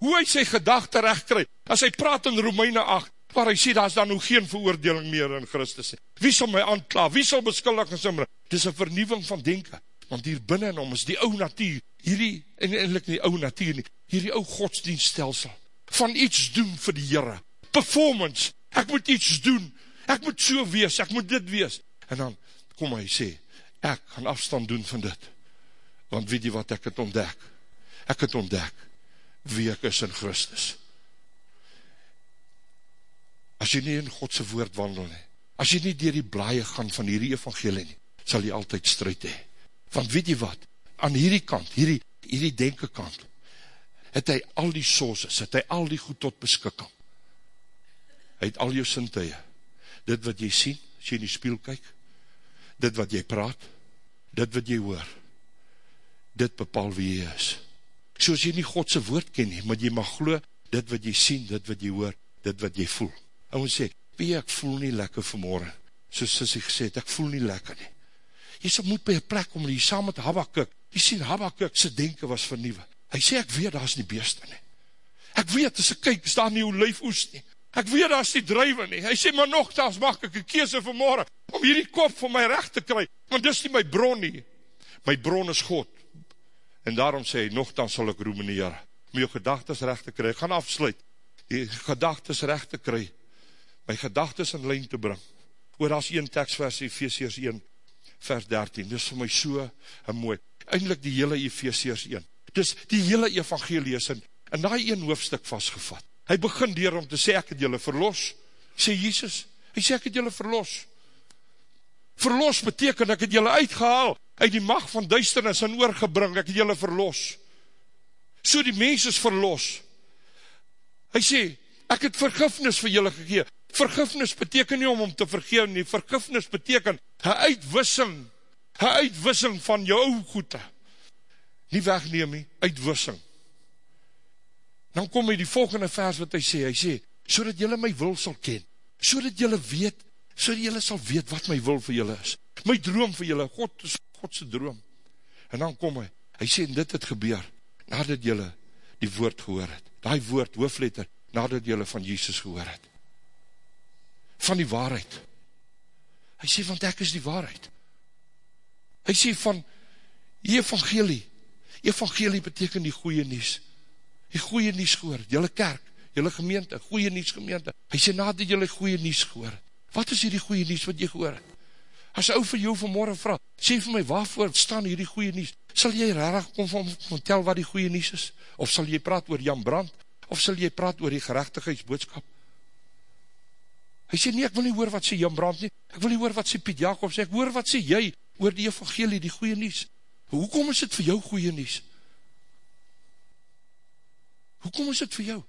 hoe hy sy gedachte recht krijg, as hy praat in Romeine 8, waar hy sê, daar is dan nou geen veroordeling meer in Christus, wie sal my aankla, wie sal beskuldig en simmer, dit is een vernieuwing van denken, want hier binnen hom is die ou natuur, hierdie, en eindelijk nie ou natuur nie, hierdie ou godsdienststelsel, van iets doen vir die Heere, performance, ek moet iets doen, ek moet so wees, ek moet dit wees, en dan kom hy sê, ek gaan afstand doen van dit, want weet jy wat? Ek het ontdek, ek het ontdek, wie ek is in Christus, as jy nie in Godse woord wandel nie, as jy nie dier die blaie gaan van hierdie evangelie nie, sal jy altyd strijd hee, want weet jy wat, aan hierdie kant, hierdie, hierdie denke kant, het hy al die sources, het hy al die goed tot beskikking. Hy het al jou sintuie. Dit wat jy sien, as jy in die spiel kyk, dit wat jy praat, dit wat jy hoor, dit bepaal wie jy is. So as jy nie Godse woord ken nie, maar jy mag glo, dit wat jy sien, dit wat jy hoor, dit wat jy voel. En ons sê, wie ek voel nie lekker vanmorgen, soos sy gesê het, ek voel nie lekker nie. Jy sal moet by een plek om, jy saam met Habakkuk, jy sien Habakkuk, sy denken was vernieuwe. Hy sê, ek weet, daar is nie beeste nie. Ek weet, as ek kyk, is daar nie hoe lyf oest nie. Ek weet, daar is nie drijwe nie. Hy sê, maar nogthans mag ek een kese vanmorgen, om hierdie kop van my recht te kry, want dis nie my bron nie. My bron is God. En daarom sê hy, nogthans sal ek roem in die Heere, om jou gedagtes recht te kry. Ek gaan afsluit, die gedagtes recht te kry, my gedagtes in lijn te bring. Oor as een tekstversie, Ephesians 1, vers 13, dis vir my so en mooi. Eindelijk die hele Ephesians 1, Dus die hele evangelie is in, in die een hoofdstuk vastgevat. Hy begin dier om te sê, ek het julle verlos. Sê Jesus, hy sê, ek het julle verlos. Verlos beteken, ek het julle uitgehaal, uit die macht van duisternis en oorgebring, ek het julle verlos. So die mens is verlos. Hy sê, ek het vergifnis vir julle gegeen. Vergifnis beteken nie om om te vergeef nie, vergifnis beteken, hy uitwissing, hy uitwissing van jou goede nie wegneem nie, uitwissing. Dan kom hy die volgende vers wat hy sê, hy sê, so dat jylle my wil sal ken, so dat jylle weet, so dat jylle sal weet wat my wil vir jylle is, my droom vir jylle, God is Godse droom. En dan kom hy, hy sê, en dit het gebeur, nadat jylle die woord gehoor het, die woord, hoofletter, nadat jylle van Jesus gehoor het, van die waarheid. Hy sê, want ek is die waarheid. Hy sê, van die evangelie, Evangelie beteken die goeie nies. Die goeie nies gehoor, jylle kerk, jylle gemeente, goeie nies gemeente. Hy sê, nadat jylle goeie nies gehoor, wat is hier die goeie nies wat jy gehoor het? As ou vir jou vanmorgen vraag, sê vir my, waarvoor staan hier die goeie nies? Sal jy rarig kom van, van tel wat die goeie nies is? Of sal jy praat oor Jan Brand? Of sal jy praat oor die gerechtigheidsboodskap? Hy sê, nee, ek wil nie hoor wat sê Jan Brand nie, ek wil nie hoor wat sê Piet Jacob sê, ek hoor wat sê jy oor die evangelie, die goeie nies. Hoekom is dit vir jou goeie nies? Hoekom is dit vir jou?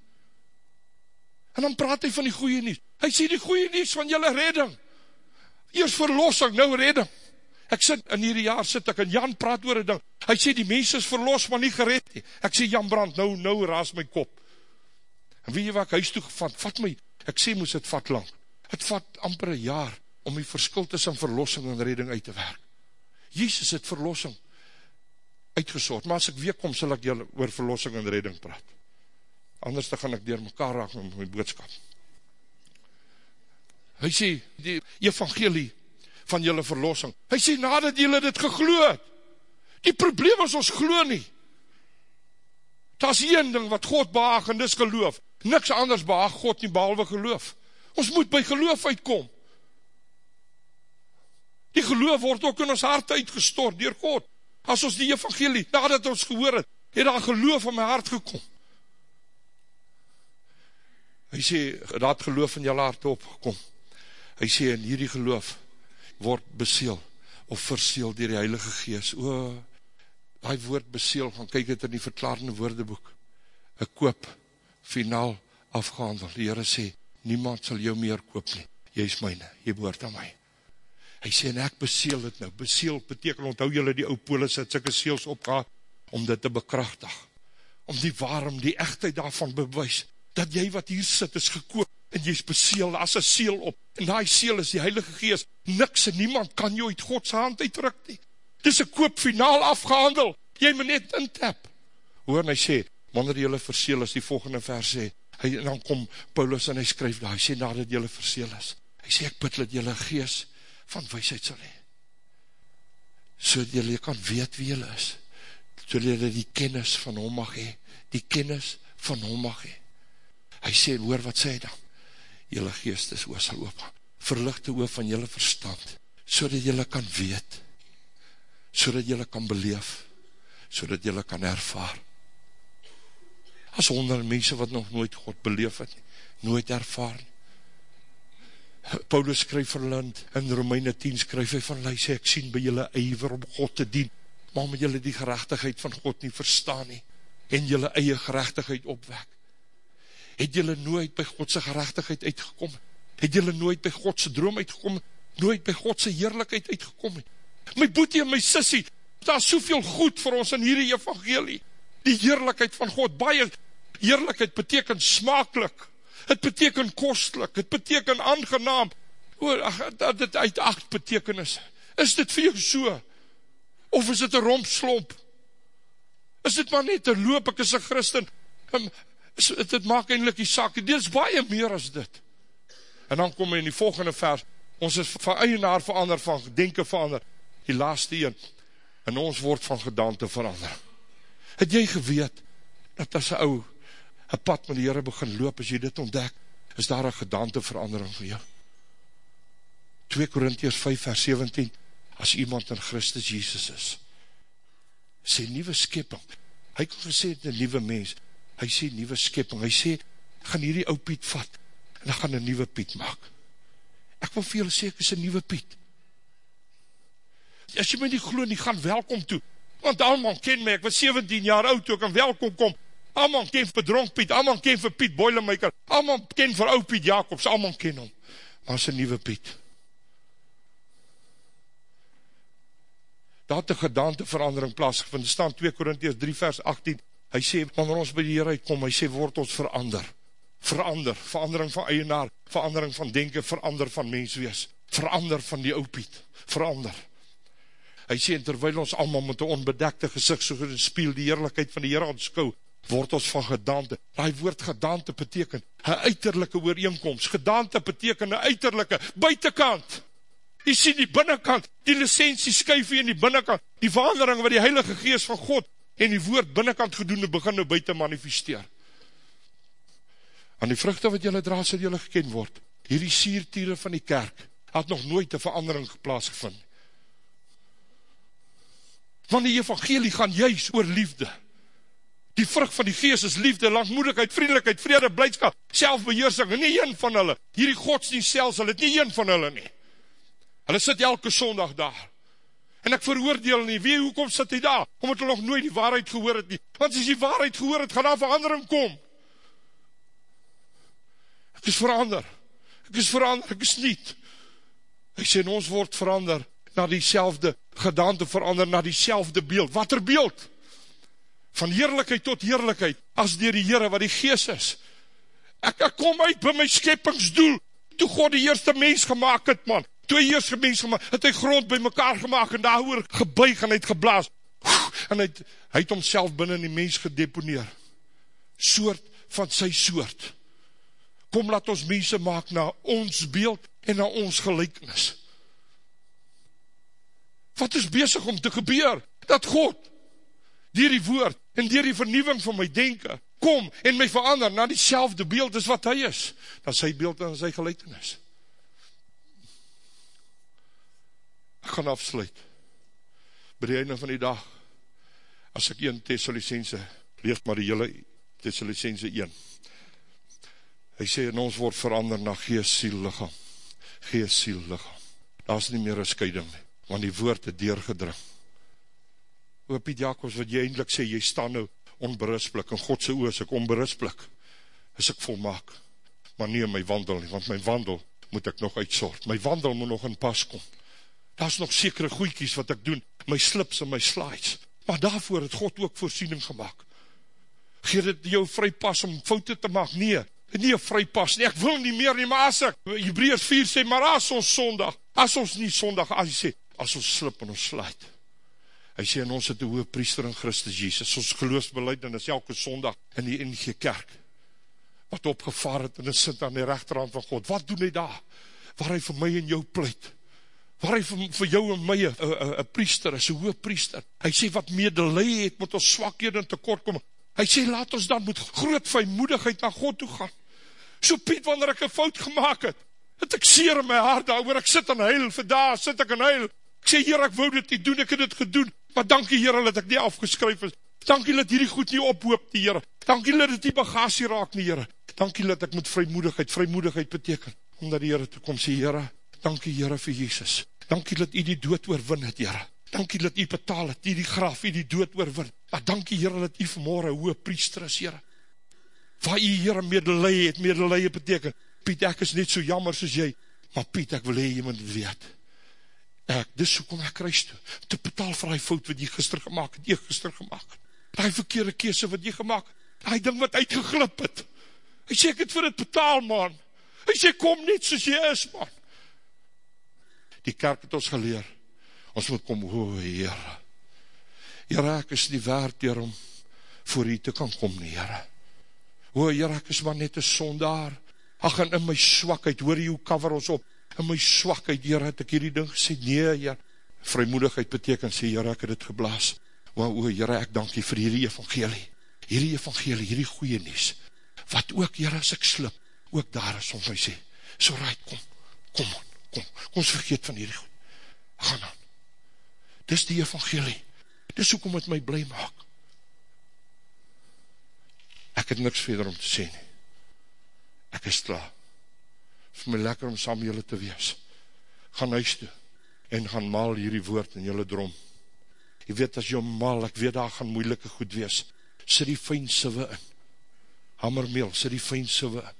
En dan praat hy van die goeie nies. Hy sê die goeie nies van julle redding. Eers verlossing, nou redding. Ek sit, in hierdie jaar sit ek, en Jan praat oor die ding. Hy sê die mens is verlos, maar nie gered nie. Ek sê Jan brand, nou, nou raas my kop. En weet jy wat ek huis toe gevat? Vat my, ek sê moes het vat lang. Het vat amper een jaar, om die verskil tussen verlossing en redding uit te werk. Jesus het verlossing uitgesoord, maar as ek weer kom, sal ek julle oor verlossing en redding praat. Anders dan gaan ek dier mekaar raak met my boodskap. hy sê, die evangelie van julle verlossing, hy sê, nadat julle dit gegloed, die probleem is ons glo nie, dat is een ding wat God behaag, en dis geloof, niks anders behaag God nie, behalwe geloof, ons moet by geloof uitkom, die geloof word ook in ons hart uitgestort, door God, as ons die evangelie, nadat ons gehoor het, het daar geloof in my hart gekom, hy sê, dat geloof in jylle hart opgekom, hy sê, in hierdie geloof, word beseel, of verseel dier die Heilige Gees, o, die woord beseel, gaan kyk het in die verklarende woordeboek, een koop, finaal, afgehandel, die Heere sê, niemand sal jou meer koop nie, jy is myne, jy behoort aan my, hy sê, en ek beseel het nou, beseel beteken, onthou jylle die ou polis, het sikke seels opgaat, om dit te bekrachtig, om die waarom, die echtheid daarvan bewys, dat jy wat hier sit is gekoop, en jy is beseel as een seel op, en die seel is die heilige geest, niks en niemand kan jou uit Gods hand uitdruk nie, dit is een koop finaal afgehandel, jy moet net intap, hoor en hy sê, wanneer jylle verseel is, die volgende vers sê, hy, en dan kom Paulus en hy skryf daar, hy sê nadat jylle verseel is, hy sê ek bid dat jylle geest van weisheid sal hee, so dat jylle kan weet wie jylle is, so dat jylle die kennis van hom mag hee, die kennis van hom mag hee, hy sê, hoor wat sê hy dan, jylle geest is oor sal oopgaan, verlichte oor van jylle verstand, so dat jylle kan weet, so dat jylle kan beleef, so dat jylle kan ervaar. As honderd mense wat nog nooit God beleef het, nooit ervaar. Paulus skryf vir land, in Romeine 10 skryf hy van, hy sê, ek sien by jylle eiver om God te dien, maar met jylle die gerechtigheid van God nie verstaan nie, en jylle eie gerechtigheid opwek het jylle nooit by Godse gerechtigheid uitgekom, het jylle nooit by Godse droom uitgekom, nooit by Godse heerlijkheid uitgekom. My boetie en my sissie, daar is soveel goed vir ons in hierdie evangelie, die heerlijkheid van God, baie heerlijkheid beteken smakelijk, het beteken kostelijk, het beteken aangenaam, oor, dat dit uit acht betekenis, is. Dit vir jou so, of is dit een rompslomp, is dit maar net een loop, ek is een christen, dit maak eindelijk die sak, dit is baie meer as dit. En dan kom in die volgende vers, ons is van eienaar verander, van denken verander, die laaste een, en ons word van gedante verander. Het jy geweet, dat as een ou, een pad met die Heere begin loop, as jy dit ontdek, is daar een gedante verandering vir jou. 2 Korintiërs 5 vers 17, as iemand in Christus Jesus is, sê nieuwe skeping, hy kan gesê een nieuwe mens, hy sê nieuwe skepping, hy sê, gaan hierdie ou Piet vat, en dan gaan een nieuwe Piet maak. Ek wil vir julle sê, ek is een nieuwe Piet. As jy my nie geloof nie, gaan welkom toe, want allemaal ken my, ek was 17 jaar oud, toe ek aan welkom kom, allemaal ken vir dronk Piet, allemaal ken vir Piet Boilermaker, allemaal ken vir ou Piet Jacobs, allemaal ken hom, maar is een nieuwe Piet. Daar het een gedaante verandering plaasgevind, staan 2 Korinties 3 vers 18, hy sê, wanneer ons by die Heer uitkom, hy sê, word ons verander, verander, verandering van eienaar, verandering van denken, verander van menswees, verander van die oupiet, verander. Hy sê, en terwijl ons allemaal met een onbedekte gezicht, so goed spiel die eerlijkheid van die Heer aanskou, word ons van gedaante, die woord gedaante beteken, een uiterlijke ooreenkomst, gedaante beteken een uiterlijke, buitenkant, jy sê die binnenkant, die licentie skuif hier in die binnenkant, die verandering wat die heilige geest van God en die woord binnenkant gedoende begin nou buiten manifesteer. Aan die vruchte wat jylle dra, sal jylle geken word. Hierdie siertiere van die kerk, had nog nooit een verandering geplaas gevind. Want die evangelie gaan juist oor liefde. Die vrucht van die geest is liefde, langmoedigheid, vriendelijkheid, vrede, blijdskap, selfbeheersing, en nie een van hulle. Hierdie godsdienst selfs, hulle het nie een van hulle nie. Hulle sit elke sondag daar en ek veroordeel nie, wie, hoekom sit hy daar? Omdat hy nog nooit die waarheid gehoor het nie, want as die waarheid gehoor het, gaan daar verandering kom. Ek is verander, ek is verander, ek is niet. Hy sê, ons word verander, na die selfde gedante verander, na die selfde beeld. Wat er beeld? Van heerlijkheid tot heerlijkheid, as dier die Heere wat die gees is. Ek, ek kom uit by my skeppingsdoel, toe God die eerste mens gemaakt het, man toe hy eers gemens gemaakt, het hy grond by mekaar gemaakt, en daar hoor gebuig, en hy het geblaas, en hy het, hy het homself binnen die mens gedeponeer, soort van sy soort, kom laat ons mense maak na ons beeld en na ons gelijkenis. Wat is bezig om te gebeur? Dat God, dier die woord en dier die vernieuwing van my denken, kom en my verander na die selfde beeld as wat hy is. Dat sy beeld en sy gelijkenis. Ek gaan afsluit. By die einde van die dag, as ek 1 Thessalicense, lees maar die hele Thessalicense 1. Hy sê, en ons word verander na geest, siel, lichaam. Geest, siel, lichaam. Daar is nie meer een scheiding, want die woord het deurgedring. O Piet Jacobs, wat jy eindelijk sê, jy staan nou onberisplik, in Godse oor is ek onberisplik, is ek volmaak, maar nie in my wandel nie, want my wandel moet ek nog uitsort, my wandel moet nog in pas kom, daar is nog sekere goeikies wat ek doen, my slips en my slides, maar daarvoor het God ook voorsiening gemaakt, geer dit jou vry pas om foute te maak, nee, nie een vry pas nie, ek wil nie meer nie, maar as ek, Hebreus 4 sê, maar as ons sondag, as ons nie sondag, as hy sê, as ons slip en ons slide, hy sê, en ons het die hoge priester in Christus Jesus, ons geloofsbeleid, en is elke sondag in die NG kerk, wat opgevaar het, en is sit aan die rechterhand van God, wat doen hy daar, waar hy vir my en jou pleit, waar hy vir, vir jou en my een priester is, een hoge priester, hy sê, wat medelij het, moet ons swakheid en tekort kom, hy sê, laat ons dan met groot vijmoedigheid na God toe gaan, so Piet, wanneer ek een fout gemaakt het, het ek seer in my hart, daar ek sit in huil, vandaag sit ek in huil, ek sê, hier, ek wou dit nie doen, ek het dit gedoen, maar dankie Heere, dat ek nie afgeskryf is, dankie dat hierdie goed nie ophoop die Heere, dankie dat dit die bagasie raak nie Heere, dankie dat ek met vrymoedigheid, vrymoedigheid beteken, omdat die Heere te kom sê, Heere, dankie Heere vir Jesus, dankie dat u die dood oorwin het Heere, dankie dat u betaal het, u die graf, u die dood oorwin, maar dankie Heere dat u vanmorgen hoge priester is Heere, waar u Heere medelij het, medelij beteken, Piet, ek is net so jammer soos jy, maar Piet, ek wil hee iemand weet, ek, dis hoe kom ek kruis toe, te betaal vir die fout wat jy gister gemaakt het, jy gister gemaakt het, die verkeerde kese wat jy gemaakt het, die ding wat uitgeglip het, hy sê ek het vir het betaal man, hy sê kom net soos jy is man, die kerk het ons geleer, ons moet kom, o Heere, Heere ek is nie waard hier om voor u te kan kom nie Heere, o Heere ek is maar net een sondaar, ach en in my swakheid, hoor jy hoe cover ons op, in my swakheid, Heer, het ek hierdie ding gesê, nee, Heer, vrymoedigheid beteken, sê, Heer, ek het het geblaas, maar o, Heer, ek dank jy vir hierdie evangelie, hierdie evangelie, hierdie goeie nies, wat ook, Heer, as ek slip, ook daar is, om my sê, so right, kom, kom on, kom, kom ons vergeet van hierdie goed, gaan aan, dis die evangelie, dis hoekom het my blij maak, ek het niks verder om te sê nie, ek is klaar, vir my lekker om saam julle te wees. Gaan huis toe, en gaan maal hierdie woord in julle drom. Jy weet, as jy maal, ek weet, daar gaan moeilike goed wees. Sit die fijn sive in. Hammermeel, sit die fijn sive in.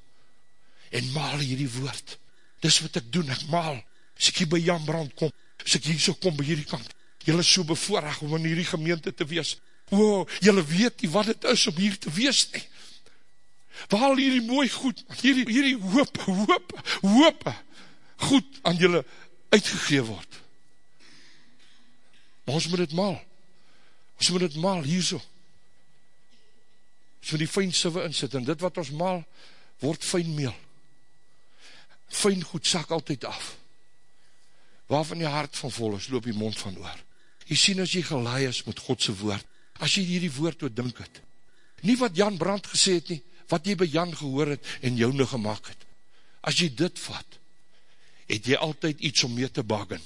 En maal hierdie woord. Dis wat ek doen, ek maal. As ek hier by Jan Brand kom, as ek hier so kom by hierdie kant, jylle so bevoorrecht om in hierdie gemeente te wees. O, jylle weet nie wat het is om hier te wees nie waar hierdie mooi goed, hierdie, hierdie hoop, hoop, hoop, goed aan julle uitgegeef word. Maar ons moet het maal, ons moet het maal hier so, moet die fijn sive insit, en dit wat ons maal, word fijn meel. Fijn goed sak altyd af. Waarvan die hart van vol is, loop die mond van oor. Jy sien as jy gelaai is met Godse woord, as jy hierdie woord oordink het, nie wat Jan Brand gesê het nie, wat jy by Jan gehoor het en jou nou gemaakt het. As jy dit vat, het jy altyd iets om mee te bagen.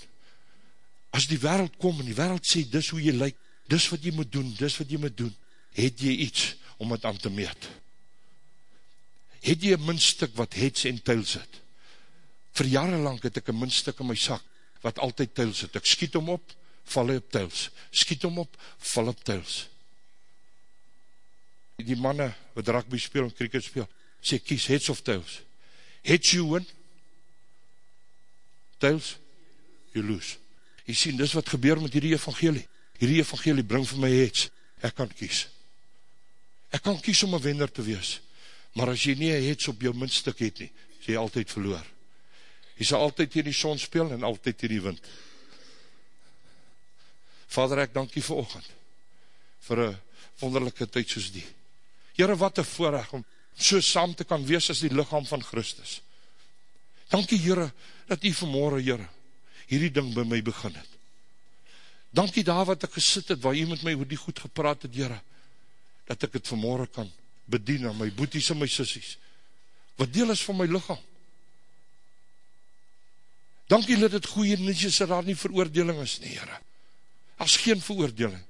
As die wereld kom en die wereld sê, dis hoe jy lyk, dis wat jy moet doen, dis wat jy moet doen, het jy iets om het aan te meet. Het jy een muntstuk wat hets en tuils het. Voor jare lang het ek een muntstuk in my sak, wat altyd tuils het. Ek skiet om op, val hy op tuils. Skiet om op, val op tuils die manne wat rugby speel en cricket speel, sê kies heads of tails. Heads you win, tails you lose. Jy sien, dis wat gebeur met hierdie evangelie. Hierdie evangelie bring vir my heads. Ek kan kies. Ek kan kies om een wender te wees. Maar as jy nie een heads op jou muntstuk het nie, is jy altyd verloor. Jy sal altyd hier die son speel en altyd hier die wind. Vader, ek dank jy vir oogend, vir een wonderlijke tyd soos die. Heere, wat een voorrecht om so saam te kan wees as die lichaam van Christus. Dankie Heere, dat u vanmorgen Heere, hierdie ding by my begin het. Dankie daar wat ek gesit het, waar u met my oor die goed gepraat het Heere, dat ek het vanmorgen kan bedien aan my boeties en my sissies, wat deel is van my lichaam. Dankie dat het goeie netjes dat daar nie veroordeling is nie Heere. As geen veroordeling.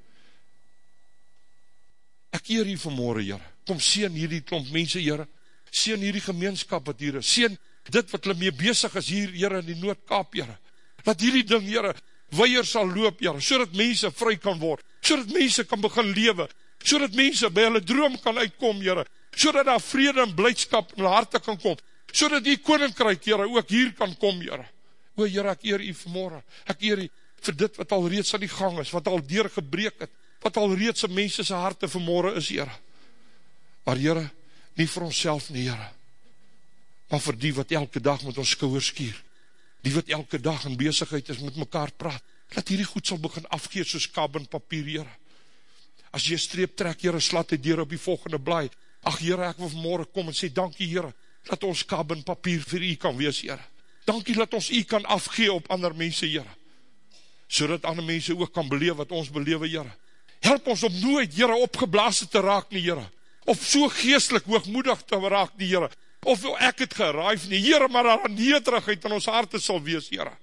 Ek eer hier vanmorgen Heere, kom sien hierdie klomp mense Heere, sien hierdie gemeenskap wat hier is, sien dit wat hulle mee bezig is hier, Heere, in die Noordkaap, Heere. Dat hierdie ding, Heere, weier sal loop, Heere, so dat mense vry kan word, so dat mense kan begin lewe, so dat mense by hulle droom kan uitkom, Heere, so dat daar vrede en blijdskap in hulle harte kan kom, so dat die koninkryk, Heere, ook hier kan kom, Heere. O, Heere, ek eer u vanmorgen, ek eer u vir dit wat al reeds aan die gang is, wat al deurgebreek het, wat al reeds in mense sy harte vanmorgen is, Heere. Maar, Heere, nie vir ons nie, Heere, maar vir die wat elke dag met ons skouwers skier, die wat elke dag in bezigheid is met mekaar praat, dat hierdie goed sal begin afgeet soos kab en papier, Heere. As jy streep trek, Heere, slat die deur op die volgende blaai, ach Heere, ek wil vanmorgen kom en sê, dankie Heere, dat ons kab en papier vir u kan wees, Heere. Dankie dat ons u kan afgee op ander mense, Heere. So dat ander mense ook kan beleef wat ons belewe, Heere. Help ons om nooit, Heere, opgeblaas te raak nie, Heere. Of so geestelik hoogmoedig te raak nie, Heere of ek het geraif nie, Heere, maar daar nederigheid in ons harte sal wees, Heere.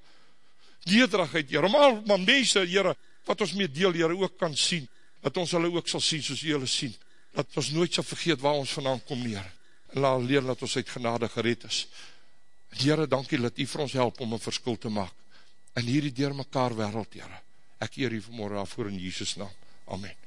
Nederigheid, Heere, maar, maar mense, Heere, wat ons mee deel, Heere, ook kan sien, dat ons hulle ook sal sien, soos julle sien, dat ons nooit sal vergeet waar ons vandaan kom, Heere, en laat leer dat ons uit genade gered is. Heere, dankie dat u vir ons help om een verskil te maak, en hierdie dier mekaar wereld, Heere, ek eer u vanmorgen af voor in Jesus naam, Amen.